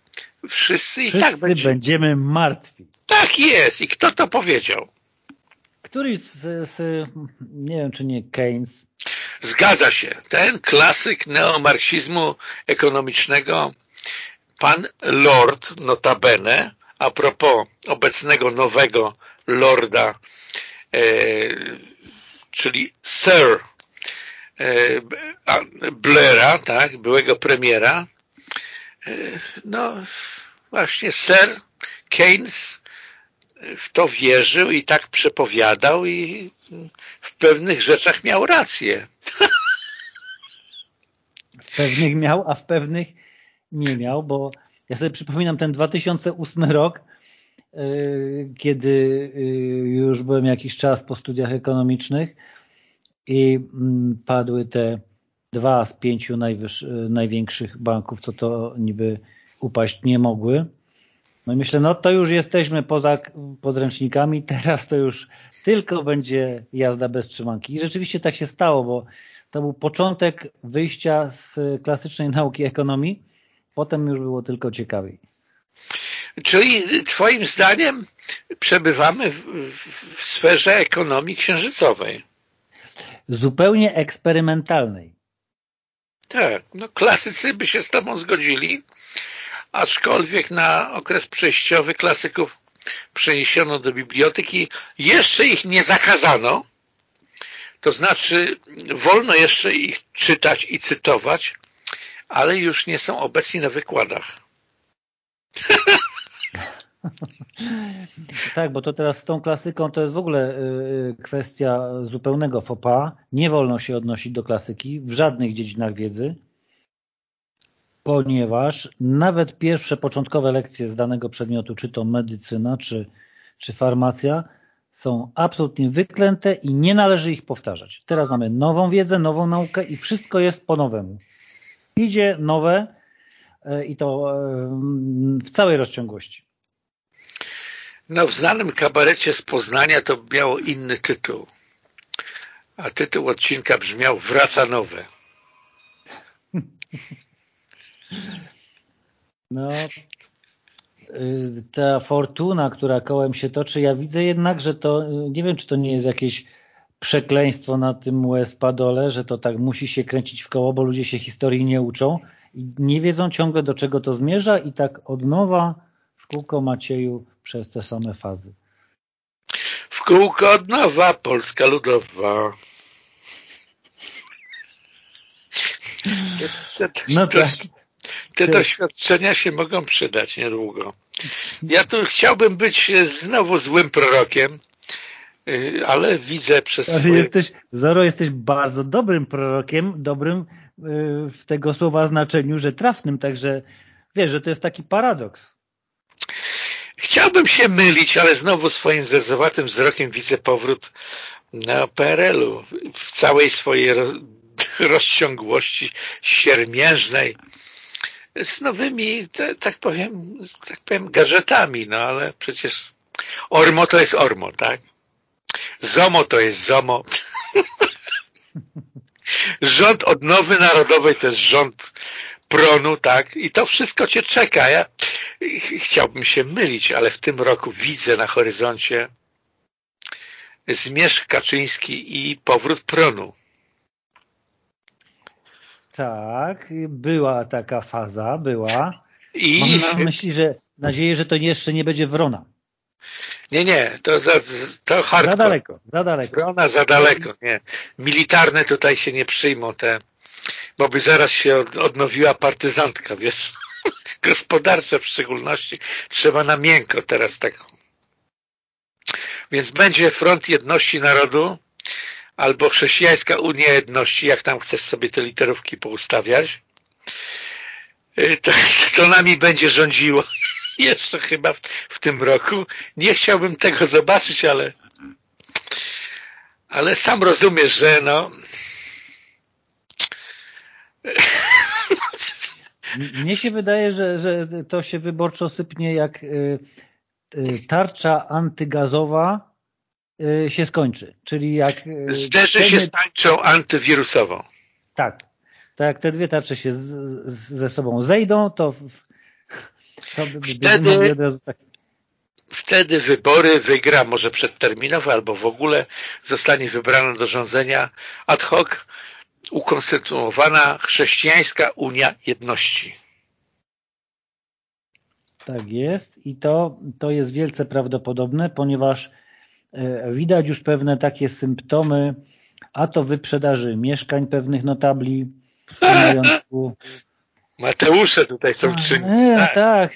wszyscy, wszyscy i tak będzie... będziemy martwi. Tak jest. I kto to powiedział? Któryś z, z, nie wiem czy nie Keynes. Zgadza się. Ten klasyk neomarksizmu ekonomicznego, pan Lord notabene, a propos obecnego nowego lorda, e, czyli Sir e, Blaira, tak, byłego premiera, e, no właśnie Sir Keynes w to wierzył i tak przepowiadał i w pewnych rzeczach miał rację. Pewnych miał, a w pewnych nie miał, bo ja sobie przypominam ten 2008 rok, y, kiedy y, już byłem jakiś czas po studiach ekonomicznych i mm, padły te dwa z pięciu największych banków, co to niby upaść nie mogły. No i myślę, no to już jesteśmy poza podręcznikami, teraz to już tylko będzie jazda bez trzymanki. I rzeczywiście tak się stało, bo to był początek wyjścia z klasycznej nauki ekonomii, potem już było tylko ciekawiej. Czyli twoim zdaniem przebywamy w, w sferze ekonomii księżycowej? Zupełnie eksperymentalnej. Tak, no klasycy by się z tobą zgodzili, aczkolwiek na okres przejściowy klasyków przeniesiono do biblioteki. Jeszcze ich nie zakazano, to znaczy wolno jeszcze ich czytać i cytować, ale już nie są obecni na wykładach. tak, bo to teraz z tą klasyką to jest w ogóle y, kwestia zupełnego fopa. Nie wolno się odnosić do klasyki w żadnych dziedzinach wiedzy ponieważ nawet pierwsze początkowe lekcje z danego przedmiotu, czy to medycyna, czy, czy farmacja, są absolutnie wyklęte i nie należy ich powtarzać. Teraz mamy nową wiedzę, nową naukę i wszystko jest po nowemu. Idzie nowe e, i to e, w całej rozciągłości. No w znanym kabarecie z Poznania to miało inny tytuł. A tytuł odcinka brzmiał Wraca nowe. No, ta fortuna, która kołem się toczy, ja widzę jednak, że to, y, nie wiem, czy to nie jest jakieś przekleństwo na tym US-padole, że to tak musi się kręcić w koło, bo ludzie się historii nie uczą i nie wiedzą ciągle do czego to zmierza i tak od nowa w kółko Macieju przez te same fazy. W kółko od nowa Polska Ludowa. No tak. Te doświadczenia się mogą przydać niedługo. Ja tu chciałbym być znowu złym prorokiem, y, ale widzę przez ale swoje... jesteś, Zoro, jesteś bardzo dobrym prorokiem, dobrym y, w tego słowa znaczeniu, że trafnym, także wiesz, że to jest taki paradoks. Chciałbym się mylić, ale znowu swoim zezowatym wzrokiem widzę powrót na PRL-u w całej swojej rozciągłości siermiężnej z nowymi, tak powiem, tak powiem, gadżetami, no ale przecież Ormo to jest Ormo, tak? Zomo to jest Zomo. rząd odnowy narodowej to jest rząd pronu, tak? I to wszystko cię czeka. Ja chciałbym się mylić, ale w tym roku widzę na horyzoncie zmierzch Kaczyński i powrót pronu. Tak, była taka faza, była. I Mam na myśli, że nadzieję, że to jeszcze nie będzie wrona. Nie, nie, to za, to hardcore. Za daleko, za daleko. Wrona za daleko, nie. Militarne tutaj się nie przyjmą te, bo by zaraz się odnowiła partyzantka, wiesz. gospodarce w szczególności, trzeba na miękko teraz tego. Więc będzie Front Jedności Narodu albo Chrześcijańska Unia Jedności, jak tam chcesz sobie te literówki poustawiać, y, to, to nami będzie rządziło jeszcze chyba w, w tym roku. Nie chciałbym tego zobaczyć, ale ale sam rozumiesz, że no mnie się wydaje, że, że to się wyborczo sypnie jak y, y, tarcza antygazowa się skończy. Czyli jak... Zderzy się z tarczą antywirusową. Tak. Tak jak te dwie tarcze się z, z, ze sobą zejdą, to, to wtedy, tak... wtedy wybory wygra może przedterminowe albo w ogóle zostanie wybrana do rządzenia ad hoc ukonstytuowana chrześcijańska Unia Jedności. Tak jest i to, to jest wielce prawdopodobne, ponieważ widać już pewne takie symptomy, a to wyprzedaży mieszkań pewnych notabli majątku, Mateusze tutaj są trzy. tak. tak.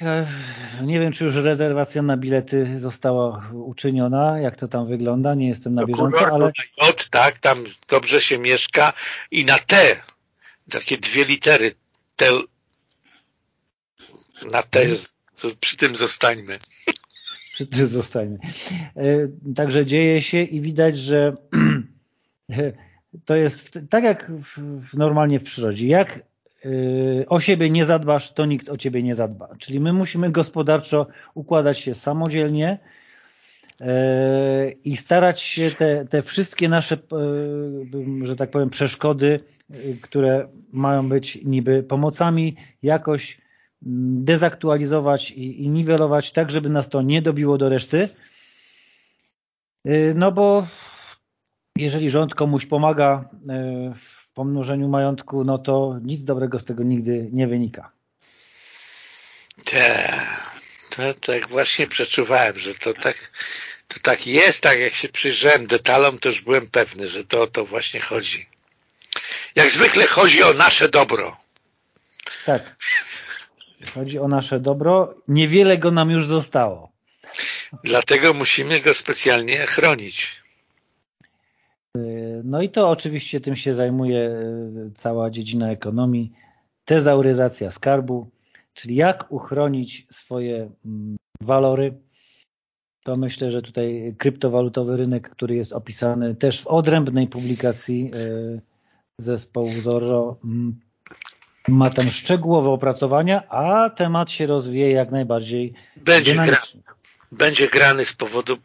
Nie wiem, czy już rezerwacja na bilety została uczyniona, jak to tam wygląda, nie jestem na to bieżąco, ale... Na J, tak, tam dobrze się mieszka i na T, takie dwie litery, tel, na T, przy tym zostańmy. Przy tym zostańmy. E, także dzieje się i widać, że to jest tak jak normalnie w przyrodzie. Jak Yy, o siebie nie zadbasz, to nikt o ciebie nie zadba. Czyli my musimy gospodarczo układać się samodzielnie yy, i starać się te, te wszystkie nasze, że tak powiem, przeszkody, które mają być niby pomocami, jakoś dezaktualizować i, i niwelować tak, żeby nas to nie dobiło do reszty. No bo jeżeli rząd komuś pomaga w pomnożeniu majątku, no to nic dobrego z tego nigdy nie wynika. Tak, to tak właśnie przeczuwałem, że to tak, to tak jest, tak jak się przyjrzałem detalom, to już byłem pewny, że to o to właśnie chodzi. Jak zwykle chodzi o nasze dobro. Tak. Chodzi o nasze dobro. Niewiele go nam już zostało. Dlatego musimy go specjalnie chronić. No i to oczywiście tym się zajmuje e, cała dziedzina ekonomii. Tezauryzacja skarbu, czyli jak uchronić swoje mm, walory. To myślę, że tutaj kryptowalutowy rynek, który jest opisany też w odrębnej publikacji e, zespołu Zorro, mm, ma tam szczegółowe opracowania, a temat się rozwija jak najbardziej będzie, gra, będzie grany z powodu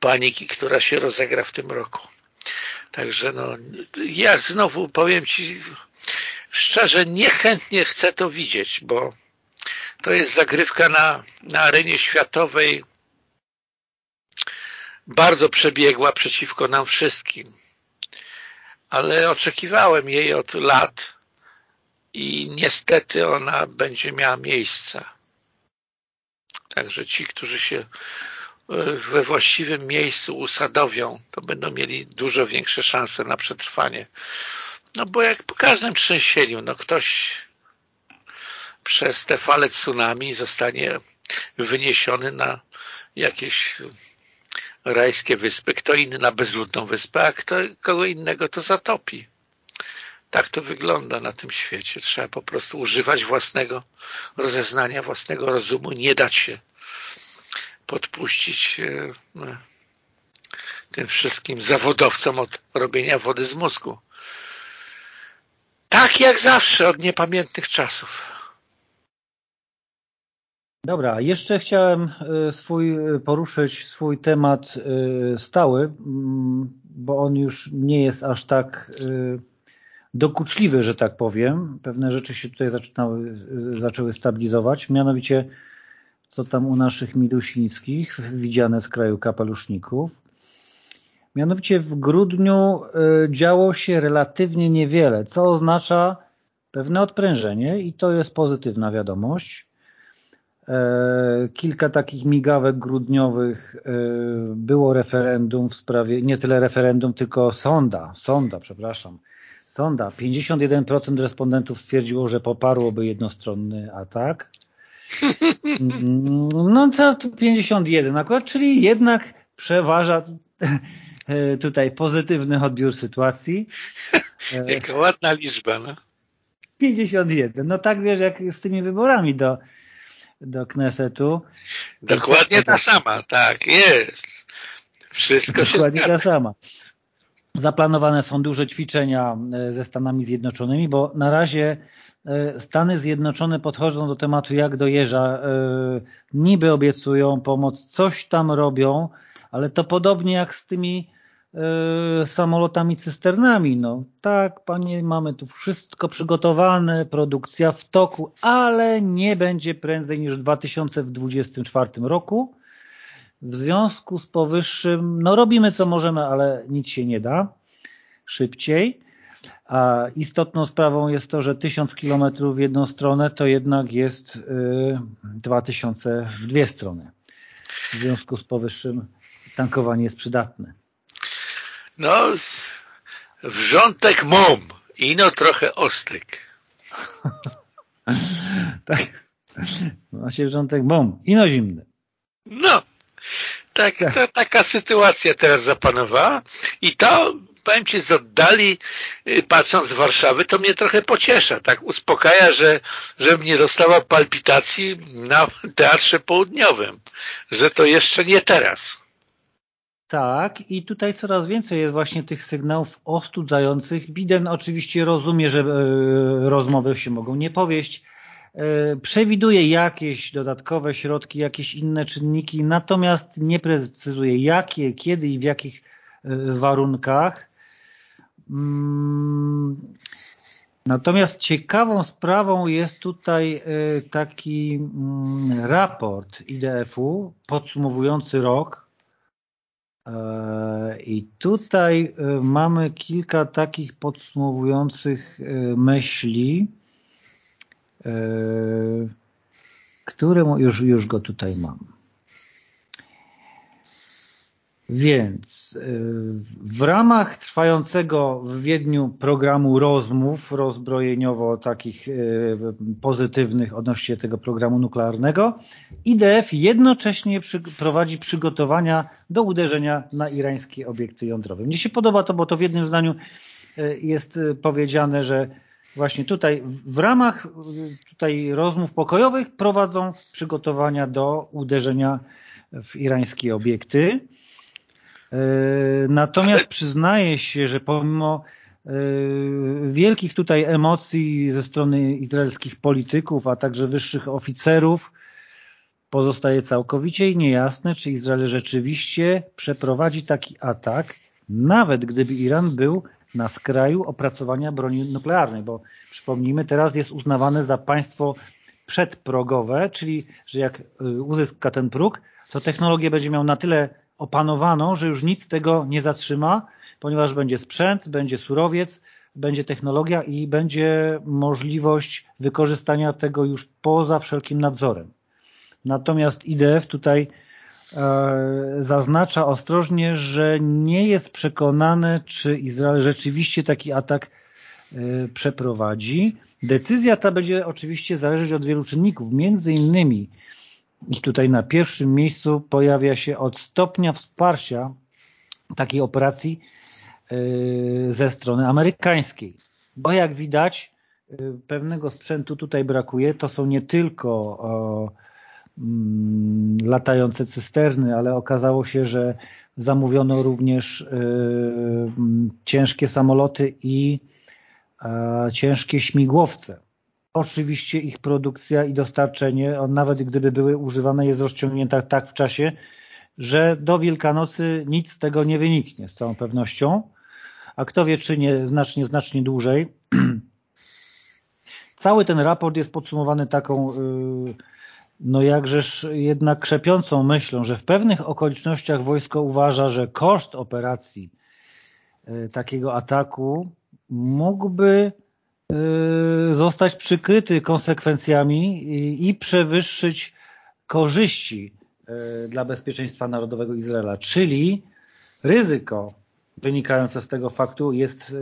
paniki, która się rozegra w tym roku. Także no, ja znowu powiem Ci szczerze, niechętnie chcę to widzieć, bo to jest zagrywka na, na arenie światowej bardzo przebiegła przeciwko nam wszystkim. Ale oczekiwałem jej od lat i niestety ona będzie miała miejsce. Także ci, którzy się we właściwym miejscu usadowią, to będą mieli dużo większe szanse na przetrwanie. No bo jak po każdym trzęsieniu, no ktoś przez te fale tsunami zostanie wyniesiony na jakieś rajskie wyspy, kto inny na bezludną wyspę, a kto, kogo innego to zatopi. Tak to wygląda na tym świecie. Trzeba po prostu używać własnego rozeznania, własnego rozumu, nie dać się podpuścić e, no, tym wszystkim zawodowcom od robienia wody z mózgu. Tak jak zawsze od niepamiętnych czasów. Dobra, jeszcze chciałem e, swój e, poruszyć swój temat stały, mm, bo on już nie jest aż tak dokuczliwy, że tak powiem. Pewne rzeczy się tutaj zaczynały, zaczęły stabilizować, mianowicie co tam u naszych midusińskich, widziane z kraju kapeluszników. Mianowicie w grudniu e, działo się relatywnie niewiele, co oznacza pewne odprężenie i to jest pozytywna wiadomość. E, kilka takich migawek grudniowych e, było referendum w sprawie, nie tyle referendum, tylko sonda, sonda, przepraszam, sonda. 51% respondentów stwierdziło, że poparłoby jednostronny atak. No to 51 akurat, czyli jednak przeważa tutaj pozytywny odbiór sytuacji. Jaka ładna liczba, no. 51. No tak wiesz, jak z tymi wyborami do, do Knesetu. Dokładnie ta sama, tak, jest. Wszystko Dokładnie się ta sama. Zaplanowane są duże ćwiczenia e, ze Stanami Zjednoczonymi, bo na razie e, Stany Zjednoczone podchodzą do tematu jak do jeża. E, niby obiecują pomoc, coś tam robią, ale to podobnie jak z tymi samolotami cysternami. No tak, panie, mamy tu wszystko przygotowane, produkcja w toku, ale nie będzie prędzej niż w 2024 roku. W związku z powyższym, no robimy co możemy, ale nic się nie da szybciej. A istotną sprawą jest to, że 1000 km w jedną stronę to jednak jest y, 2000 w dwie strony. W związku z powyższym tankowanie jest przydatne. No, wrzątek mom, ino trochę ostryk. tak. Ma się wrzątek mom, ino zimny. No, tak, tak. To, taka sytuacja teraz zapanowała i to powiem Ci, z oddali y, patrząc z Warszawy, to mnie trochę pociesza, tak uspokaja, że, że mnie dostała palpitacji na Teatrze Południowym, że to jeszcze nie teraz. Tak, i tutaj coraz więcej jest właśnie tych sygnałów ostudzających. Biden oczywiście rozumie, że y, rozmowy się mogą nie powieść, przewiduje jakieś dodatkowe środki, jakieś inne czynniki, natomiast nie precyzuje jakie, kiedy i w jakich e, warunkach. Mm, natomiast ciekawą sprawą jest tutaj e, taki mm, raport IDF-u podsumowujący rok. I tutaj mamy kilka takich podsumowujących myśli. E, któremu już, już go tutaj mam. Więc e, w ramach trwającego w Wiedniu programu rozmów rozbrojeniowo takich e, pozytywnych odnośnie tego programu nuklearnego IDF jednocześnie prowadzi przygotowania do uderzenia na irańskie obiekty jądrowe. Mnie się podoba to, bo to w jednym zdaniu jest powiedziane, że właśnie tutaj w ramach tutaj rozmów pokojowych prowadzą przygotowania do uderzenia w irańskie obiekty. E, natomiast przyznaję się, że pomimo e, wielkich tutaj emocji ze strony izraelskich polityków, a także wyższych oficerów, pozostaje całkowicie niejasne, czy Izrael rzeczywiście przeprowadzi taki atak, nawet gdyby Iran był na skraju opracowania broni nuklearnej, bo przypomnijmy, teraz jest uznawane za państwo przedprogowe, czyli że jak y, uzyska ten próg, to technologię będzie miał na tyle opanowaną, że już nic tego nie zatrzyma, ponieważ będzie sprzęt, będzie surowiec, będzie technologia i będzie możliwość wykorzystania tego już poza wszelkim nadzorem. Natomiast IDF tutaj zaznacza ostrożnie, że nie jest przekonany, czy Izrael rzeczywiście taki atak e, przeprowadzi. Decyzja ta będzie oczywiście zależeć od wielu czynników, między innymi i tutaj na pierwszym miejscu pojawia się od stopnia wsparcia takiej operacji e, ze strony amerykańskiej. Bo jak widać, pewnego sprzętu tutaj brakuje. To są nie tylko latające cysterny, ale okazało się, że zamówiono również y, mm, ciężkie samoloty i ciężkie śmigłowce. Oczywiście ich produkcja i dostarczenie, nawet gdyby były używane, jest rozciągnięta tak w czasie, że do Wielkanocy nic z tego nie wyniknie z całą pewnością, a kto wie, czy nie znacznie, znacznie dłużej. Cały ten raport jest podsumowany taką y, no jakżeż jednak krzepiącą myślą, że w pewnych okolicznościach wojsko uważa, że koszt operacji e, takiego ataku mógłby e, zostać przykryty konsekwencjami i przewyższyć korzyści e, dla bezpieczeństwa narodowego Izraela, czyli ryzyko wynikające z tego faktu jest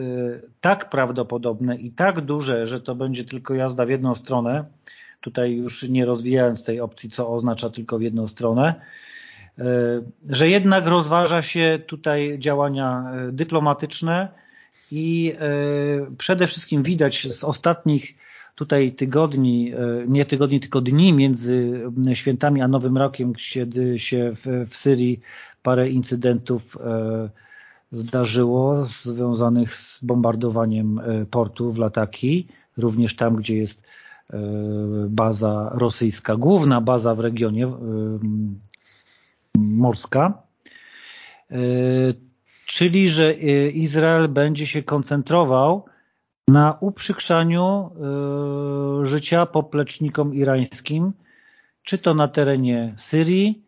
tak prawdopodobne i tak duże, że to będzie tylko jazda w jedną stronę, tutaj już nie rozwijając tej opcji, co oznacza tylko w jedną stronę, że jednak rozważa się tutaj działania dyplomatyczne i przede wszystkim widać z ostatnich tutaj tygodni, nie tygodni, tylko dni między świętami a Nowym Rokiem, kiedy się w, w Syrii parę incydentów zdarzyło związanych z bombardowaniem e, portu w Lataki, również tam, gdzie jest e, baza rosyjska, główna baza w regionie e, morska, czyli że Izrael będzie się koncentrował na uprzykrzaniu życia poplecznikom irańskim, czy to na terenie Syrii,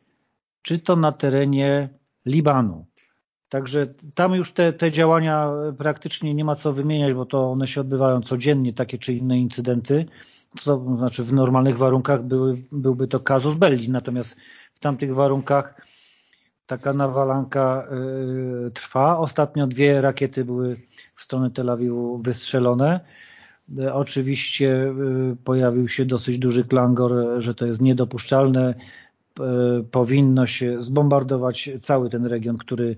czy to na terenie Libanu. Także tam już te, te działania praktycznie nie ma co wymieniać, bo to one się odbywają codziennie, takie czy inne incydenty. To znaczy w normalnych warunkach były, byłby to kazus belli, natomiast w tamtych warunkach taka nawalanka y, trwa. Ostatnio dwie rakiety były w stronę Tel Awiwu wystrzelone. Y, oczywiście y, pojawił się dosyć duży klangor, że to jest niedopuszczalne. Powinno się zbombardować cały ten region, który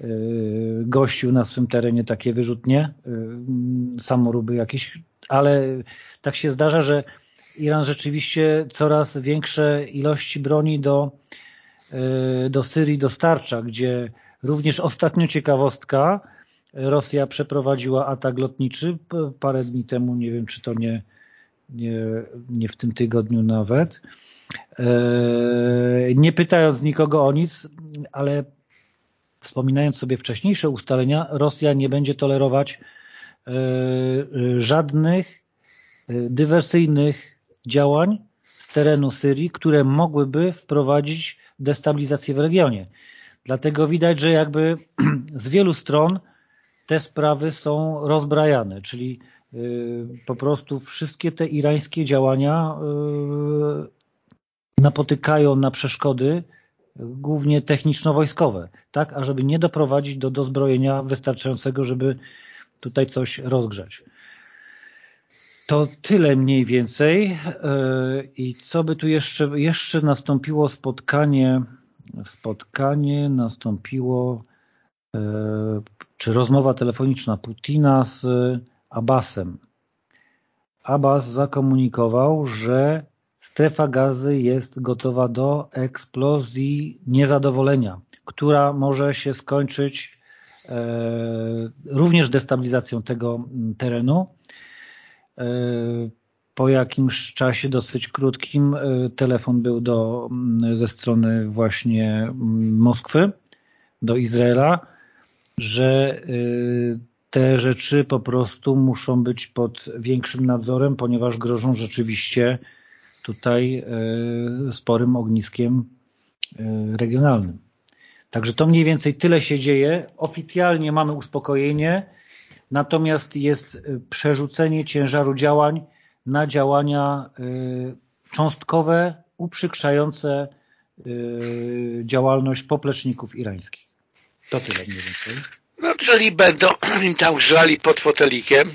Y, gościł na swym terenie takie wyrzutnie, y, samoróby jakieś, ale tak się zdarza, że Iran rzeczywiście coraz większe ilości broni do, y, do Syrii dostarcza, gdzie również ostatnio ciekawostka, Rosja przeprowadziła atak lotniczy parę dni temu, nie wiem czy to nie, nie, nie w tym tygodniu nawet, nie pytając nikogo o nic, ale wspominając sobie wcześniejsze ustalenia, Rosja nie będzie tolerować żadnych e, dywersyjnych działań z terenu Syrii, które mogłyby wprowadzić destabilizację w regionie. Dlatego widać, że jakby z wielu stron te sprawy są rozbrajane, czyli po prostu wszystkie te irańskie działania napotykają na przeszkody głównie techniczno-wojskowe, tak, ażeby nie doprowadzić do dozbrojenia wystarczającego, żeby tutaj coś rozgrzać. To tyle mniej więcej. E, I co by tu jeszcze, jeszcze nastąpiło spotkanie, spotkanie nastąpiło, e, czy rozmowa telefoniczna Putina z Abbasem. Abbas zakomunikował, że Strefa gazy jest gotowa do eksplozji niezadowolenia, która może się skończyć również destabilizacją tego mm, terenu. E, po jakimś czasie dosyć krótkim e, telefon był do, mm, ze strony właśnie mm, Moskwy do Izraela, że te rzeczy po prostu muszą być pod większym nadzorem, ponieważ grożą rzeczywiście tutaj e, sporym ogniskiem e, regionalnym. Także to mniej więcej tyle się dzieje. Oficjalnie mamy uspokojenie, natomiast jest e, przerzucenie ciężaru działań na działania cząstkowe, uprzykrzające działalność popleczników irańskich. To tyle mniej więcej. No, czyli będą im tam grzali pod fotelikiem,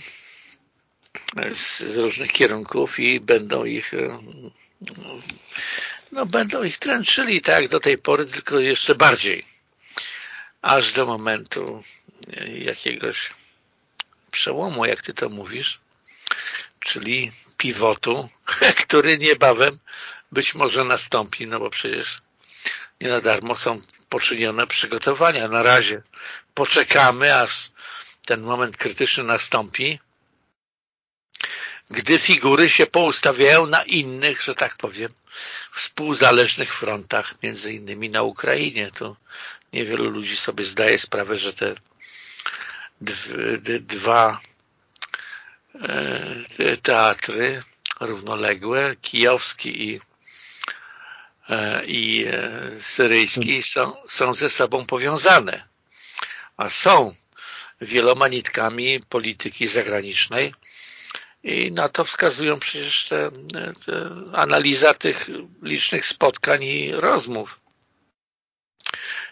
z, różnych kierunków i będą ich no będą ich tręczyli tak do tej pory, tylko jeszcze bardziej aż do momentu jakiegoś przełomu, jak ty to mówisz czyli pivotu, który niebawem być może nastąpi, no bo przecież nie na darmo są poczynione przygotowania. Na razie poczekamy, aż ten moment krytyczny nastąpi, gdy figury się poustawiają na innych, że tak powiem, współzależnych frontach, między innymi na Ukrainie. To niewielu ludzi sobie zdaje sprawę, że te dwa e, teatry równoległe, kijowski i, e, i e, syryjski są, są ze sobą powiązane, a są wieloma nitkami polityki zagranicznej, i na to wskazują przecież te, te analiza tych licznych spotkań i rozmów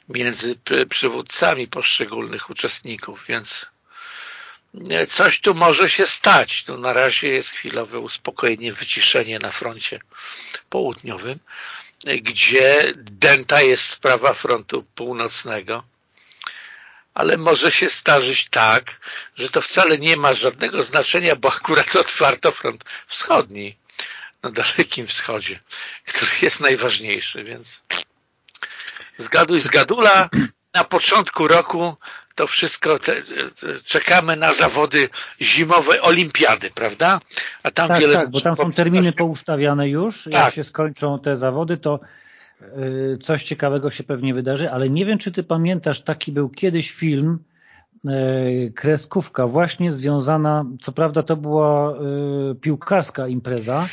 między przywódcami poszczególnych uczestników, więc coś tu może się stać. Tu na razie jest chwilowe uspokojenie, wyciszenie na froncie południowym, gdzie dęta jest sprawa frontu północnego ale może się starzyć tak, że to wcale nie ma żadnego znaczenia, bo akurat otwarto front wschodni na Dalekim Wschodzie, który jest najważniejszy, więc zgaduj zgadula, na początku roku to wszystko te, czekamy na zawody zimowe olimpiady, prawda? A tam tak, wiele tak, bo tam są terminy poustawiane już, tak. jak się skończą te zawody, to coś ciekawego się pewnie wydarzy, ale nie wiem, czy ty pamiętasz, taki był kiedyś film, y, kreskówka właśnie związana, co prawda to była y, piłkarska impreza,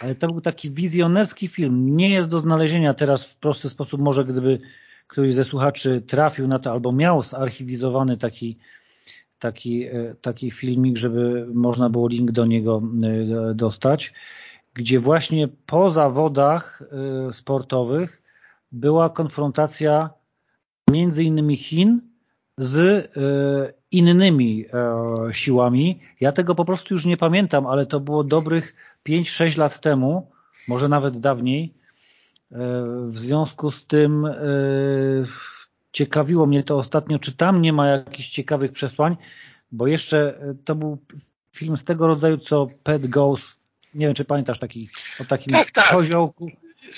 ale to był taki wizjonerski film. Nie jest do znalezienia teraz w prosty sposób, może gdyby któryś ze słuchaczy trafił na to albo miał zarchiwizowany taki, taki, taki filmik, żeby można było link do niego dostać, gdzie właśnie po zawodach e, sportowych była konfrontacja między innymi Chin z innymi siłami. Ja tego po prostu już nie pamiętam, ale to było dobrych 5-6 lat temu, może nawet dawniej, w związku z tym e, ciekawiło mnie to ostatnio, czy tam nie ma jakichś ciekawych przesłań, bo jeszcze e, to był film z tego rodzaju, co Pet Goes, nie wiem, czy pamiętasz taki, o takim tak, tak. koziołku.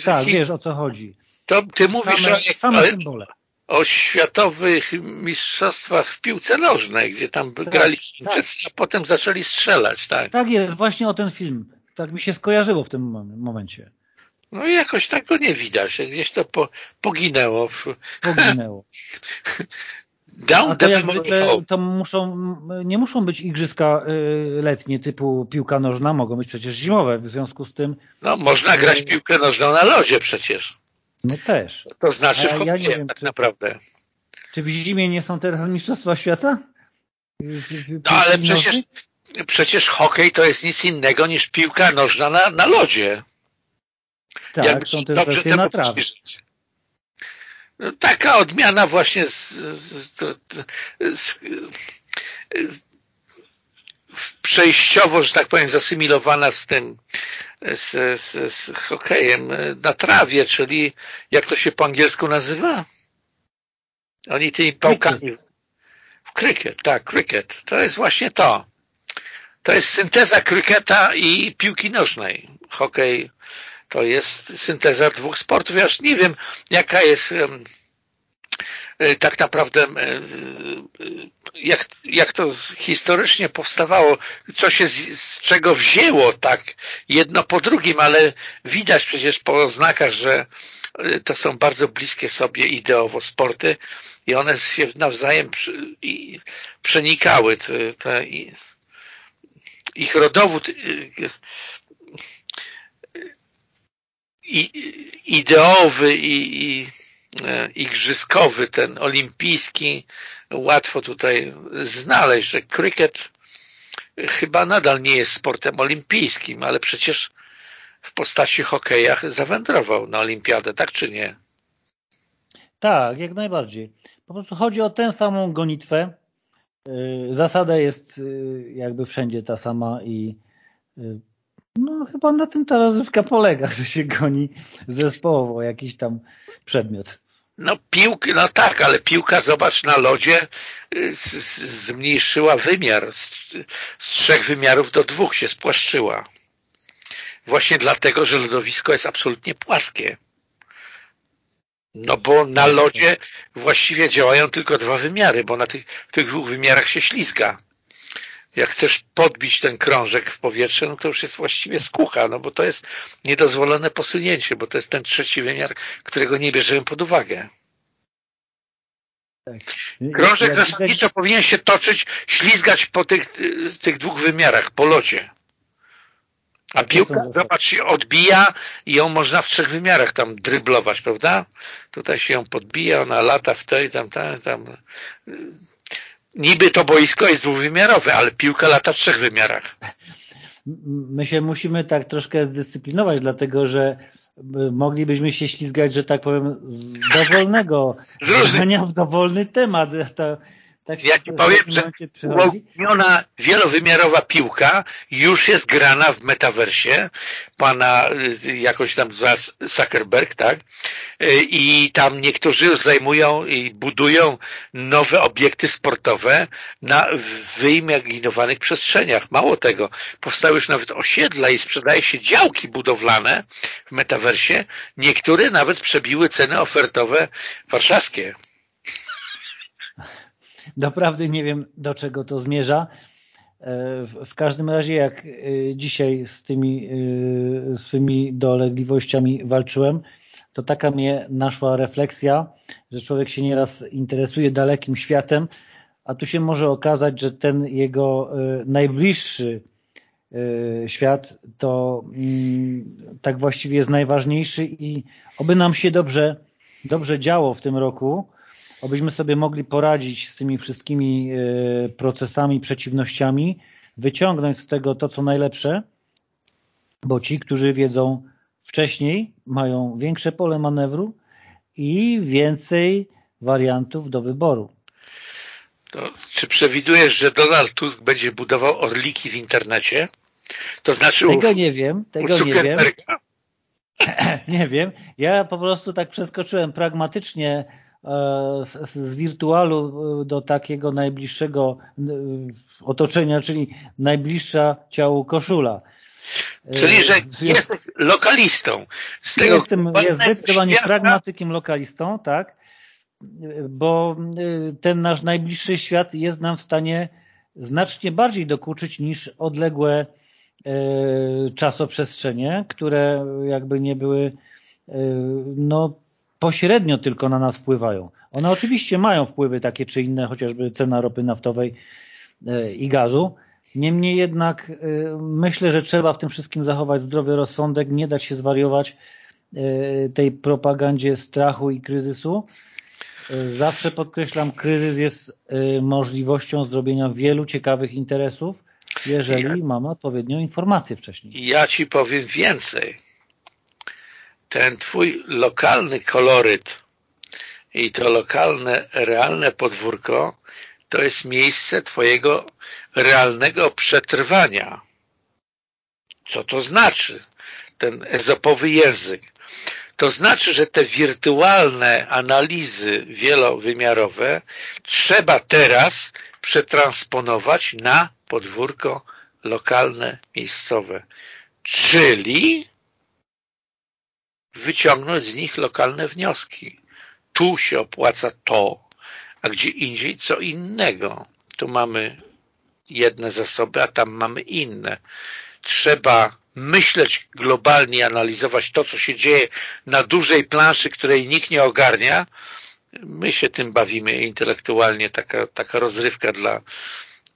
Tak, wiesz o co chodzi. To ty mówisz same, o, same symbole. o światowych mistrzostwach w piłce nożnej, gdzie tam tak, grali Chińczycy, tak. a potem zaczęli strzelać, tak? Tak jest, właśnie o ten film. Tak mi się skojarzyło w tym momencie. No i jakoś tak go nie widać. Gdzieś to po, poginęło. Poginęło. To jak zwykle to muszą, nie muszą być igrzyska y, letnie typu piłka nożna, mogą być przecież zimowe, w związku z tym... No można grać y, piłkę nożną na lodzie przecież. No też. To znaczy w ja wiem, tak czy, naprawdę. Czy w zimie nie są teraz Mistrzostwa Świata? No ale przecież, przecież hokej to jest nic innego niż piłka nożna na, na lodzie. Tak, Jak są też wersje na trawie. No, taka odmiana właśnie z, z, z, przejściowo, że tak powiem, zasymilowana z tym z, z, z hokejem na trawie, czyli jak to się po angielsku nazywa? Oni tymi pałkami w krykiet, tak, krykiet. To jest właśnie to. To jest synteza kryketa i piłki nożnej. Hokej to jest synteza dwóch sportów. Ja już nie wiem, jaka jest e, tak naprawdę e, jak, jak to historycznie powstawało, co się z, z, czego wzięło tak jedno po drugim, ale widać przecież po znakach, że e, to są bardzo bliskie sobie ideowo sporty i one się nawzajem przenikały. Te, te, ich rodowód i, ideowy i, i e, igrzyskowy, ten olimpijski, łatwo tutaj znaleźć, że kryket chyba nadal nie jest sportem olimpijskim, ale przecież w postaci hokeja zawędrował na olimpiadę, tak czy nie? Tak, jak najbardziej. Po prostu chodzi o tę samą gonitwę. Y, zasada jest y, jakby wszędzie ta sama i y, no chyba na tym ta rozrywka polega, że się goni zespołowo jakiś tam przedmiot. No piłki, no tak, ale piłka, zobacz, na lodzie y, zmniejszyła wymiar. Z, z trzech wymiarów do dwóch się spłaszczyła. Właśnie dlatego, że lodowisko jest absolutnie płaskie. No bo na lodzie właściwie działają tylko dwa wymiary, bo na tych, tych dwóch wymiarach się ślizga jak chcesz podbić ten krążek w powietrze, no to już jest właściwie skucha, no bo to jest niedozwolone posunięcie, bo to jest ten trzeci wymiar, którego nie bierzemy pod uwagę. Tak. Krążek jak zasadniczo widać... powinien się toczyć, ślizgać po tych, tych dwóch wymiarach, po lodzie. A piłka, zobacz, się odbija i ją można w trzech wymiarach tam dryblować, prawda? Tutaj się ją podbija, ona lata w tej, tam, tam, tam niby to boisko jest dwuwymiarowe, ale piłka lata w trzech wymiarach. My się musimy tak troszkę zdyscyplinować, dlatego że moglibyśmy się ślizgać, że tak powiem, z dowolnego zdania w dowolny temat. To tak ja ci powiem, że uogólniona wielowymiarowa piłka już jest grana w metaversie pana y, jakoś tam Zuckerberg, tak? Y, I tam niektórzy już zajmują i budują nowe obiekty sportowe na wyimaginowanych przestrzeniach. Mało tego, powstały już nawet osiedla i sprzedaje się działki budowlane w metaversie. Niektóre nawet przebiły ceny ofertowe warszawskie. Doprawdy nie wiem, do czego to zmierza. E, w każdym razie, jak e, dzisiaj z tymi e, swymi dolegliwościami walczyłem, to taka mnie naszła refleksja, że człowiek się nieraz interesuje dalekim światem, a tu się może okazać, że ten jego najbliższy świat to mm, tak właściwie jest najważniejszy i oby nam się dobrze, dobrze działo w tym roku, abyśmy sobie mogli poradzić z tymi wszystkimi e, procesami, przeciwnościami, wyciągnąć z tego to, co najlepsze, bo ci, którzy wiedzą wcześniej, mają większe pole manewru i więcej wariantów do wyboru. To czy przewidujesz, że Donald Tusk będzie budował orliki w internecie? To znaczy Tego u, nie wiem, tego nie wiem. nie wiem. Ja po prostu tak przeskoczyłem pragmatycznie z, z wirtualu e, do takiego najbliższego e, otoczenia, czyli najbliższa ciału koszula. Czyli, że jest lokalistą. Z tego Jestem jest zdecydowanie świata. pragmatykiem lokalistą, tak, bo ten nasz najbliższy świat jest nam w stanie znacznie bardziej dokuczyć niż odległe czasoprzestrzenie, które jakby nie były no, pośrednio tylko na nas wpływają. One oczywiście mają wpływy takie czy inne, chociażby cena ropy naftowej e, i gazu. Niemniej jednak e, myślę, że trzeba w tym wszystkim zachować zdrowy rozsądek, nie dać się zwariować e, tej propagandzie strachu i kryzysu. Zawsze podkreślam, kryzys jest możliwością zrobienia wielu ciekawych interesów, jeżeli mamy odpowiednią informację wcześniej. Ja Ci powiem więcej ten twój lokalny koloryt i to lokalne, realne podwórko to jest miejsce twojego realnego przetrwania. Co to znaczy? Ten ezopowy język. To znaczy, że te wirtualne analizy wielowymiarowe trzeba teraz przetransponować na podwórko lokalne, miejscowe. Czyli wyciągnąć z nich lokalne wnioski. Tu się opłaca to, a gdzie indziej co innego. Tu mamy jedne zasoby, a tam mamy inne. Trzeba myśleć globalnie, analizować to, co się dzieje na dużej planszy, której nikt nie ogarnia. My się tym bawimy intelektualnie, taka, taka rozrywka dla,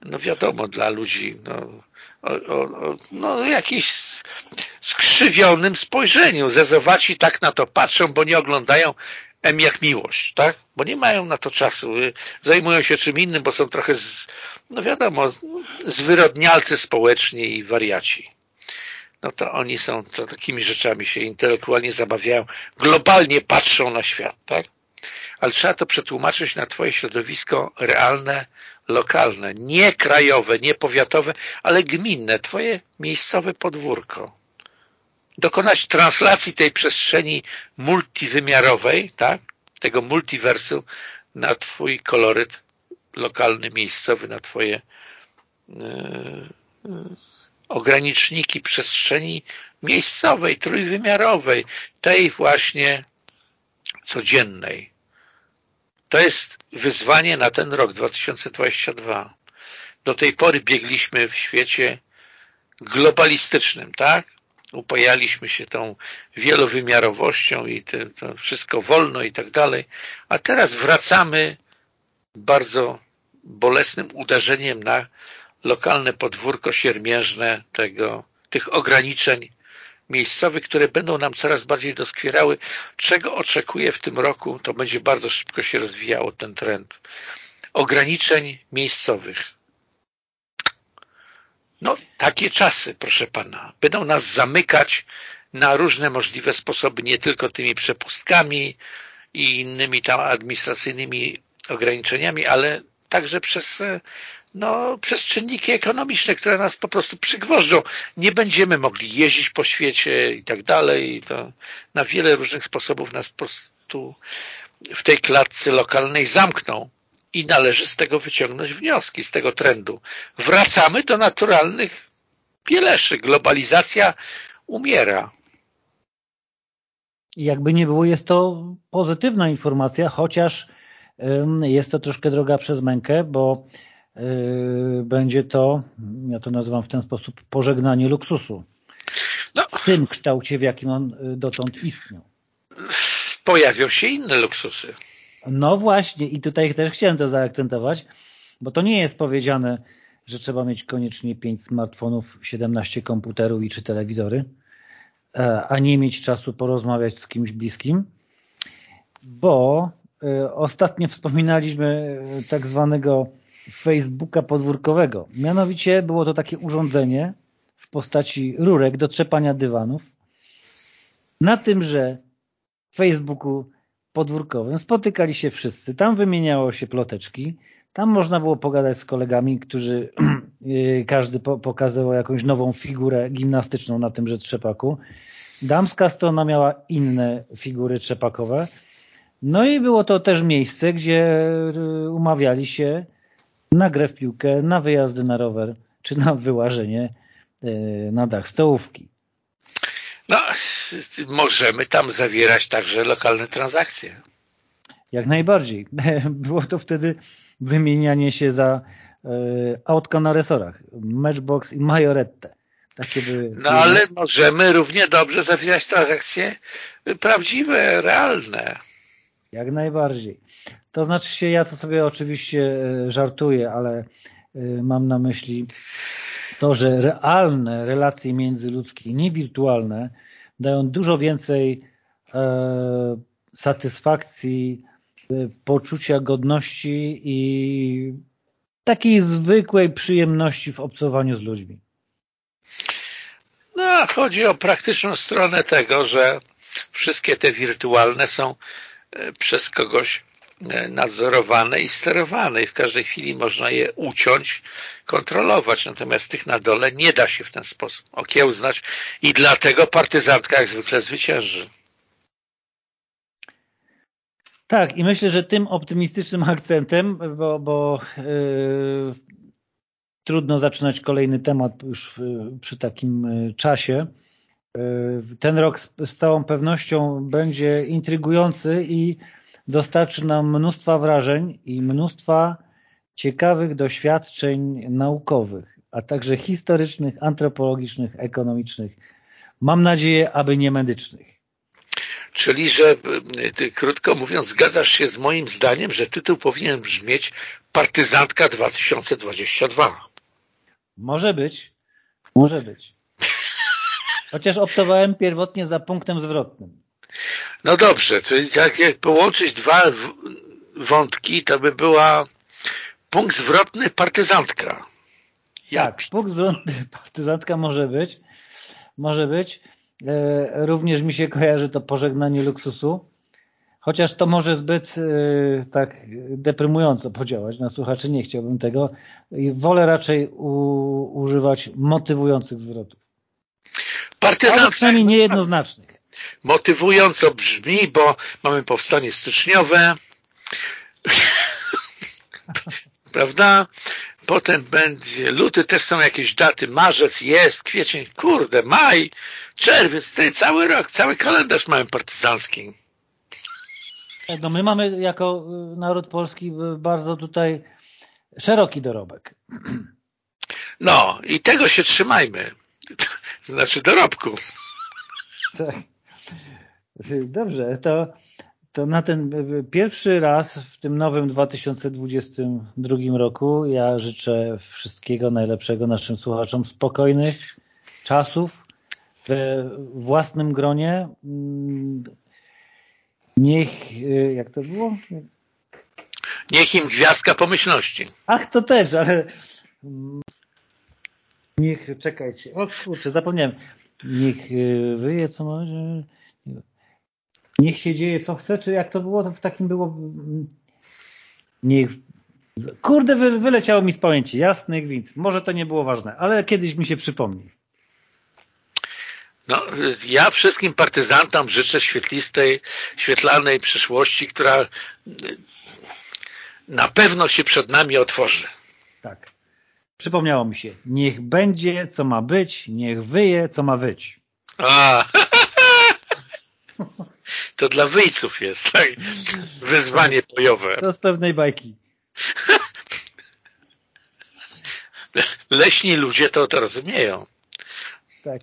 no wiadomo, dla ludzi no, o, o, no, jakiś skrzywionym spojrzeniu. Zezowaci tak na to patrzą, bo nie oglądają M jak miłość, tak? Bo nie mają na to czasu. Zajmują się czym innym, bo są trochę, z, no wiadomo, zwyrodnialcy społeczni i wariaci. No to oni są, to takimi rzeczami się intelektualnie zabawiają. Globalnie patrzą na świat, tak? Ale trzeba to przetłumaczyć na twoje środowisko realne, lokalne, nie krajowe, nie powiatowe, ale gminne, twoje miejscowe podwórko. Dokonać translacji tej przestrzeni multiwymiarowej, tak, tego multiversu na twój koloryt lokalny, miejscowy, na twoje yy, yy, ograniczniki przestrzeni miejscowej, trójwymiarowej, tej właśnie codziennej. To jest wyzwanie na ten rok 2022. Do tej pory biegliśmy w świecie globalistycznym, tak? upajaliśmy się tą wielowymiarowością i to, wszystko wolno i tak dalej, a teraz wracamy bardzo bolesnym uderzeniem na lokalne podwórko siermiężne tego, tych ograniczeń miejscowych, które będą nam coraz bardziej doskwierały. Czego oczekuję w tym roku, to będzie bardzo szybko się rozwijało ten trend. Ograniczeń miejscowych. No, takie czasy, proszę pana. Będą nas zamykać na różne możliwe sposoby, nie tylko tymi przepustkami i innymi tam administracyjnymi ograniczeniami, ale także przez, no, przez czynniki ekonomiczne, które nas po prostu przygwożdżą. Nie będziemy mogli jeździć po świecie i tak dalej. I to na wiele różnych sposobów nas po prostu w tej klatce lokalnej zamkną i należy z tego wyciągnąć wnioski, z tego trendu. Wracamy do naturalnych pieleszy. Globalizacja umiera. Jakby nie było, jest to pozytywna informacja, chociaż jest to troszkę droga przez mękę, bo będzie to, ja to nazywam w ten sposób, pożegnanie luksusu. No. W tym kształcie, w jakim on y, dotąd istniał. Pojawią się inne luksusy. No właśnie i tutaj też chciałem to zaakcentować, bo to nie jest powiedziane, że trzeba mieć koniecznie 5 smartfonów, 17 komputerów i 3 telewizory, e, a nie mieć czasu porozmawiać z kimś bliskim, bo e, ostatnio wspominaliśmy tak zwanego Facebooka podwórkowego. Mianowicie było to takie urządzenie w postaci rurek do trzepania dywanów. Na tym, że w Facebooku podwórkowym spotykali się wszyscy, tam wymieniało się ploteczki, tam można było pogadać z kolegami, którzy y, każdy pokazywał jakąś nową figurę gimnastyczną na tymże trzepaku. Damska strona miała inne figury trzepakowe. No i było to też miejsce, gdzie y, umawiali się na grę w piłkę, na wyjazdy na rower, czy na wyłażenie y, na dach stołówki. No, możemy tam zawierać także lokalne transakcje. Jak najbardziej. Było to wtedy wymienianie się za e, autka na resorach. Matchbox i Majorette. Takie były no ale możemy równie dobrze zawierać transakcje prawdziwe, realne. Jak najbardziej. To znaczy się, ja to sobie oczywiście e, żartuję, ale e, mam na myśli to, że realne relacje międzyludzkie, nie wirtualne, dają dużo więcej e, satysfakcji, e, poczucia godności i takiej zwykłej przyjemności w obcowaniu z ludźmi. No, chodzi o praktyczną stronę tego, że wszystkie te wirtualne są e, przez kogoś nadzorowane i sterowane i w każdej chwili można je uciąć, kontrolować. Natomiast tych na dole nie da się w ten sposób okiełznać i dlatego partyzantka jak zwykle zwycięży. Tak, i myślę, że tym optymistycznym akcentem, bo, bo yy, trudno zaczynać kolejny temat już przy takim e, czasie. ten rok z całą pewnością będzie intrygujący i dostarczy nam mnóstwa wrażeń i mnóstwa ciekawych doświadczeń naukowych, a także historycznych, antropologicznych, ekonomicznych. Mam nadzieję, aby nie medycznych. Czyli, że ty, krótko mówiąc, zgadzasz się z moim zdaniem, że tytuł powinien brzmieć Partyzantka 2022. Może być. Może być. Chociaż optowałem pierwotnie za punktem zwrotnym. No dobrze, czyli tak jak połączyć dwa wątki, to by była punkt zwrotny partyzantka. Jak? Tak, punkt zwrotny partyzantka może być. Może być. E, również mi się kojarzy to pożegnanie luksusu. Chociaż to może zbyt e, tak deprymująco podziałać na słuchaczy, nie chciałbym tego. I wolę raczej używać motywujących zwrotów. Partyzantka... Ale przynajmniej niejednoznacznych motywująco brzmi, bo mamy powstanie styczniowe, prawda? Potem będzie luty, też są jakieś daty, marzec jest, kwiecień, kurde, maj, czerwiec, ten cały rok, cały kalendarz mamy partyzancki. No my mamy jako y, naród polski bardzo tutaj szeroki dorobek. No i tego się trzymajmy. Znaczy dorobku. Tak. Dobrze, to, to na ten pierwszy raz w tym nowym 2022 roku ja życzę wszystkiego najlepszego naszym słuchaczom, spokojnych czasów we własnym gronie. Niech, jak to było? Niech im gwiazdka pomyślności. Ach, to też, ale niech, czekajcie, o kurczę, zapomniałem. Niech wyje co może niech się dzieje co chce, czy jak to było, to w takim było niech Kurde, wy, wyleciało mi z pamięci. Jasny gwint. Może to nie było ważne, ale kiedyś mi się przypomni. No, ja wszystkim partyzantom życzę świetlistej, świetlanej przyszłości, która na pewno się przed nami otworzy. Tak. Przypomniało mi się. Niech będzie, co ma być, niech wyje, co ma być. A, to dla wyjców jest, tak? Wyzwanie bojowe. To z pewnej bajki. Leśni ludzie to, to rozumieją. Tak.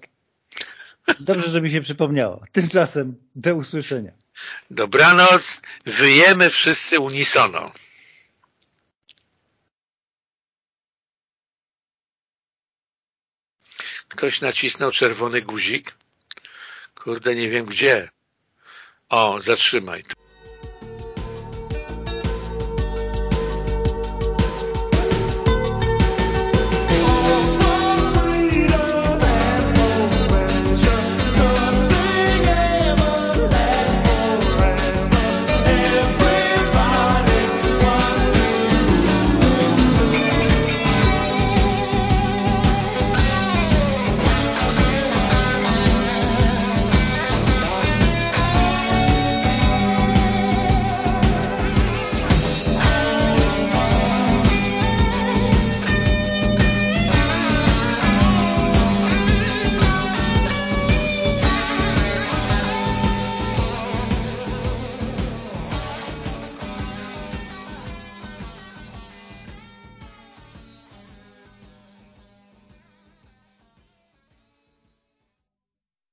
Dobrze, że mi się przypomniało. Tymczasem do usłyszenia. Dobranoc, wyjemy wszyscy unisono. Ktoś nacisnął czerwony guzik. Kurde, nie wiem gdzie. O, zatrzymaj.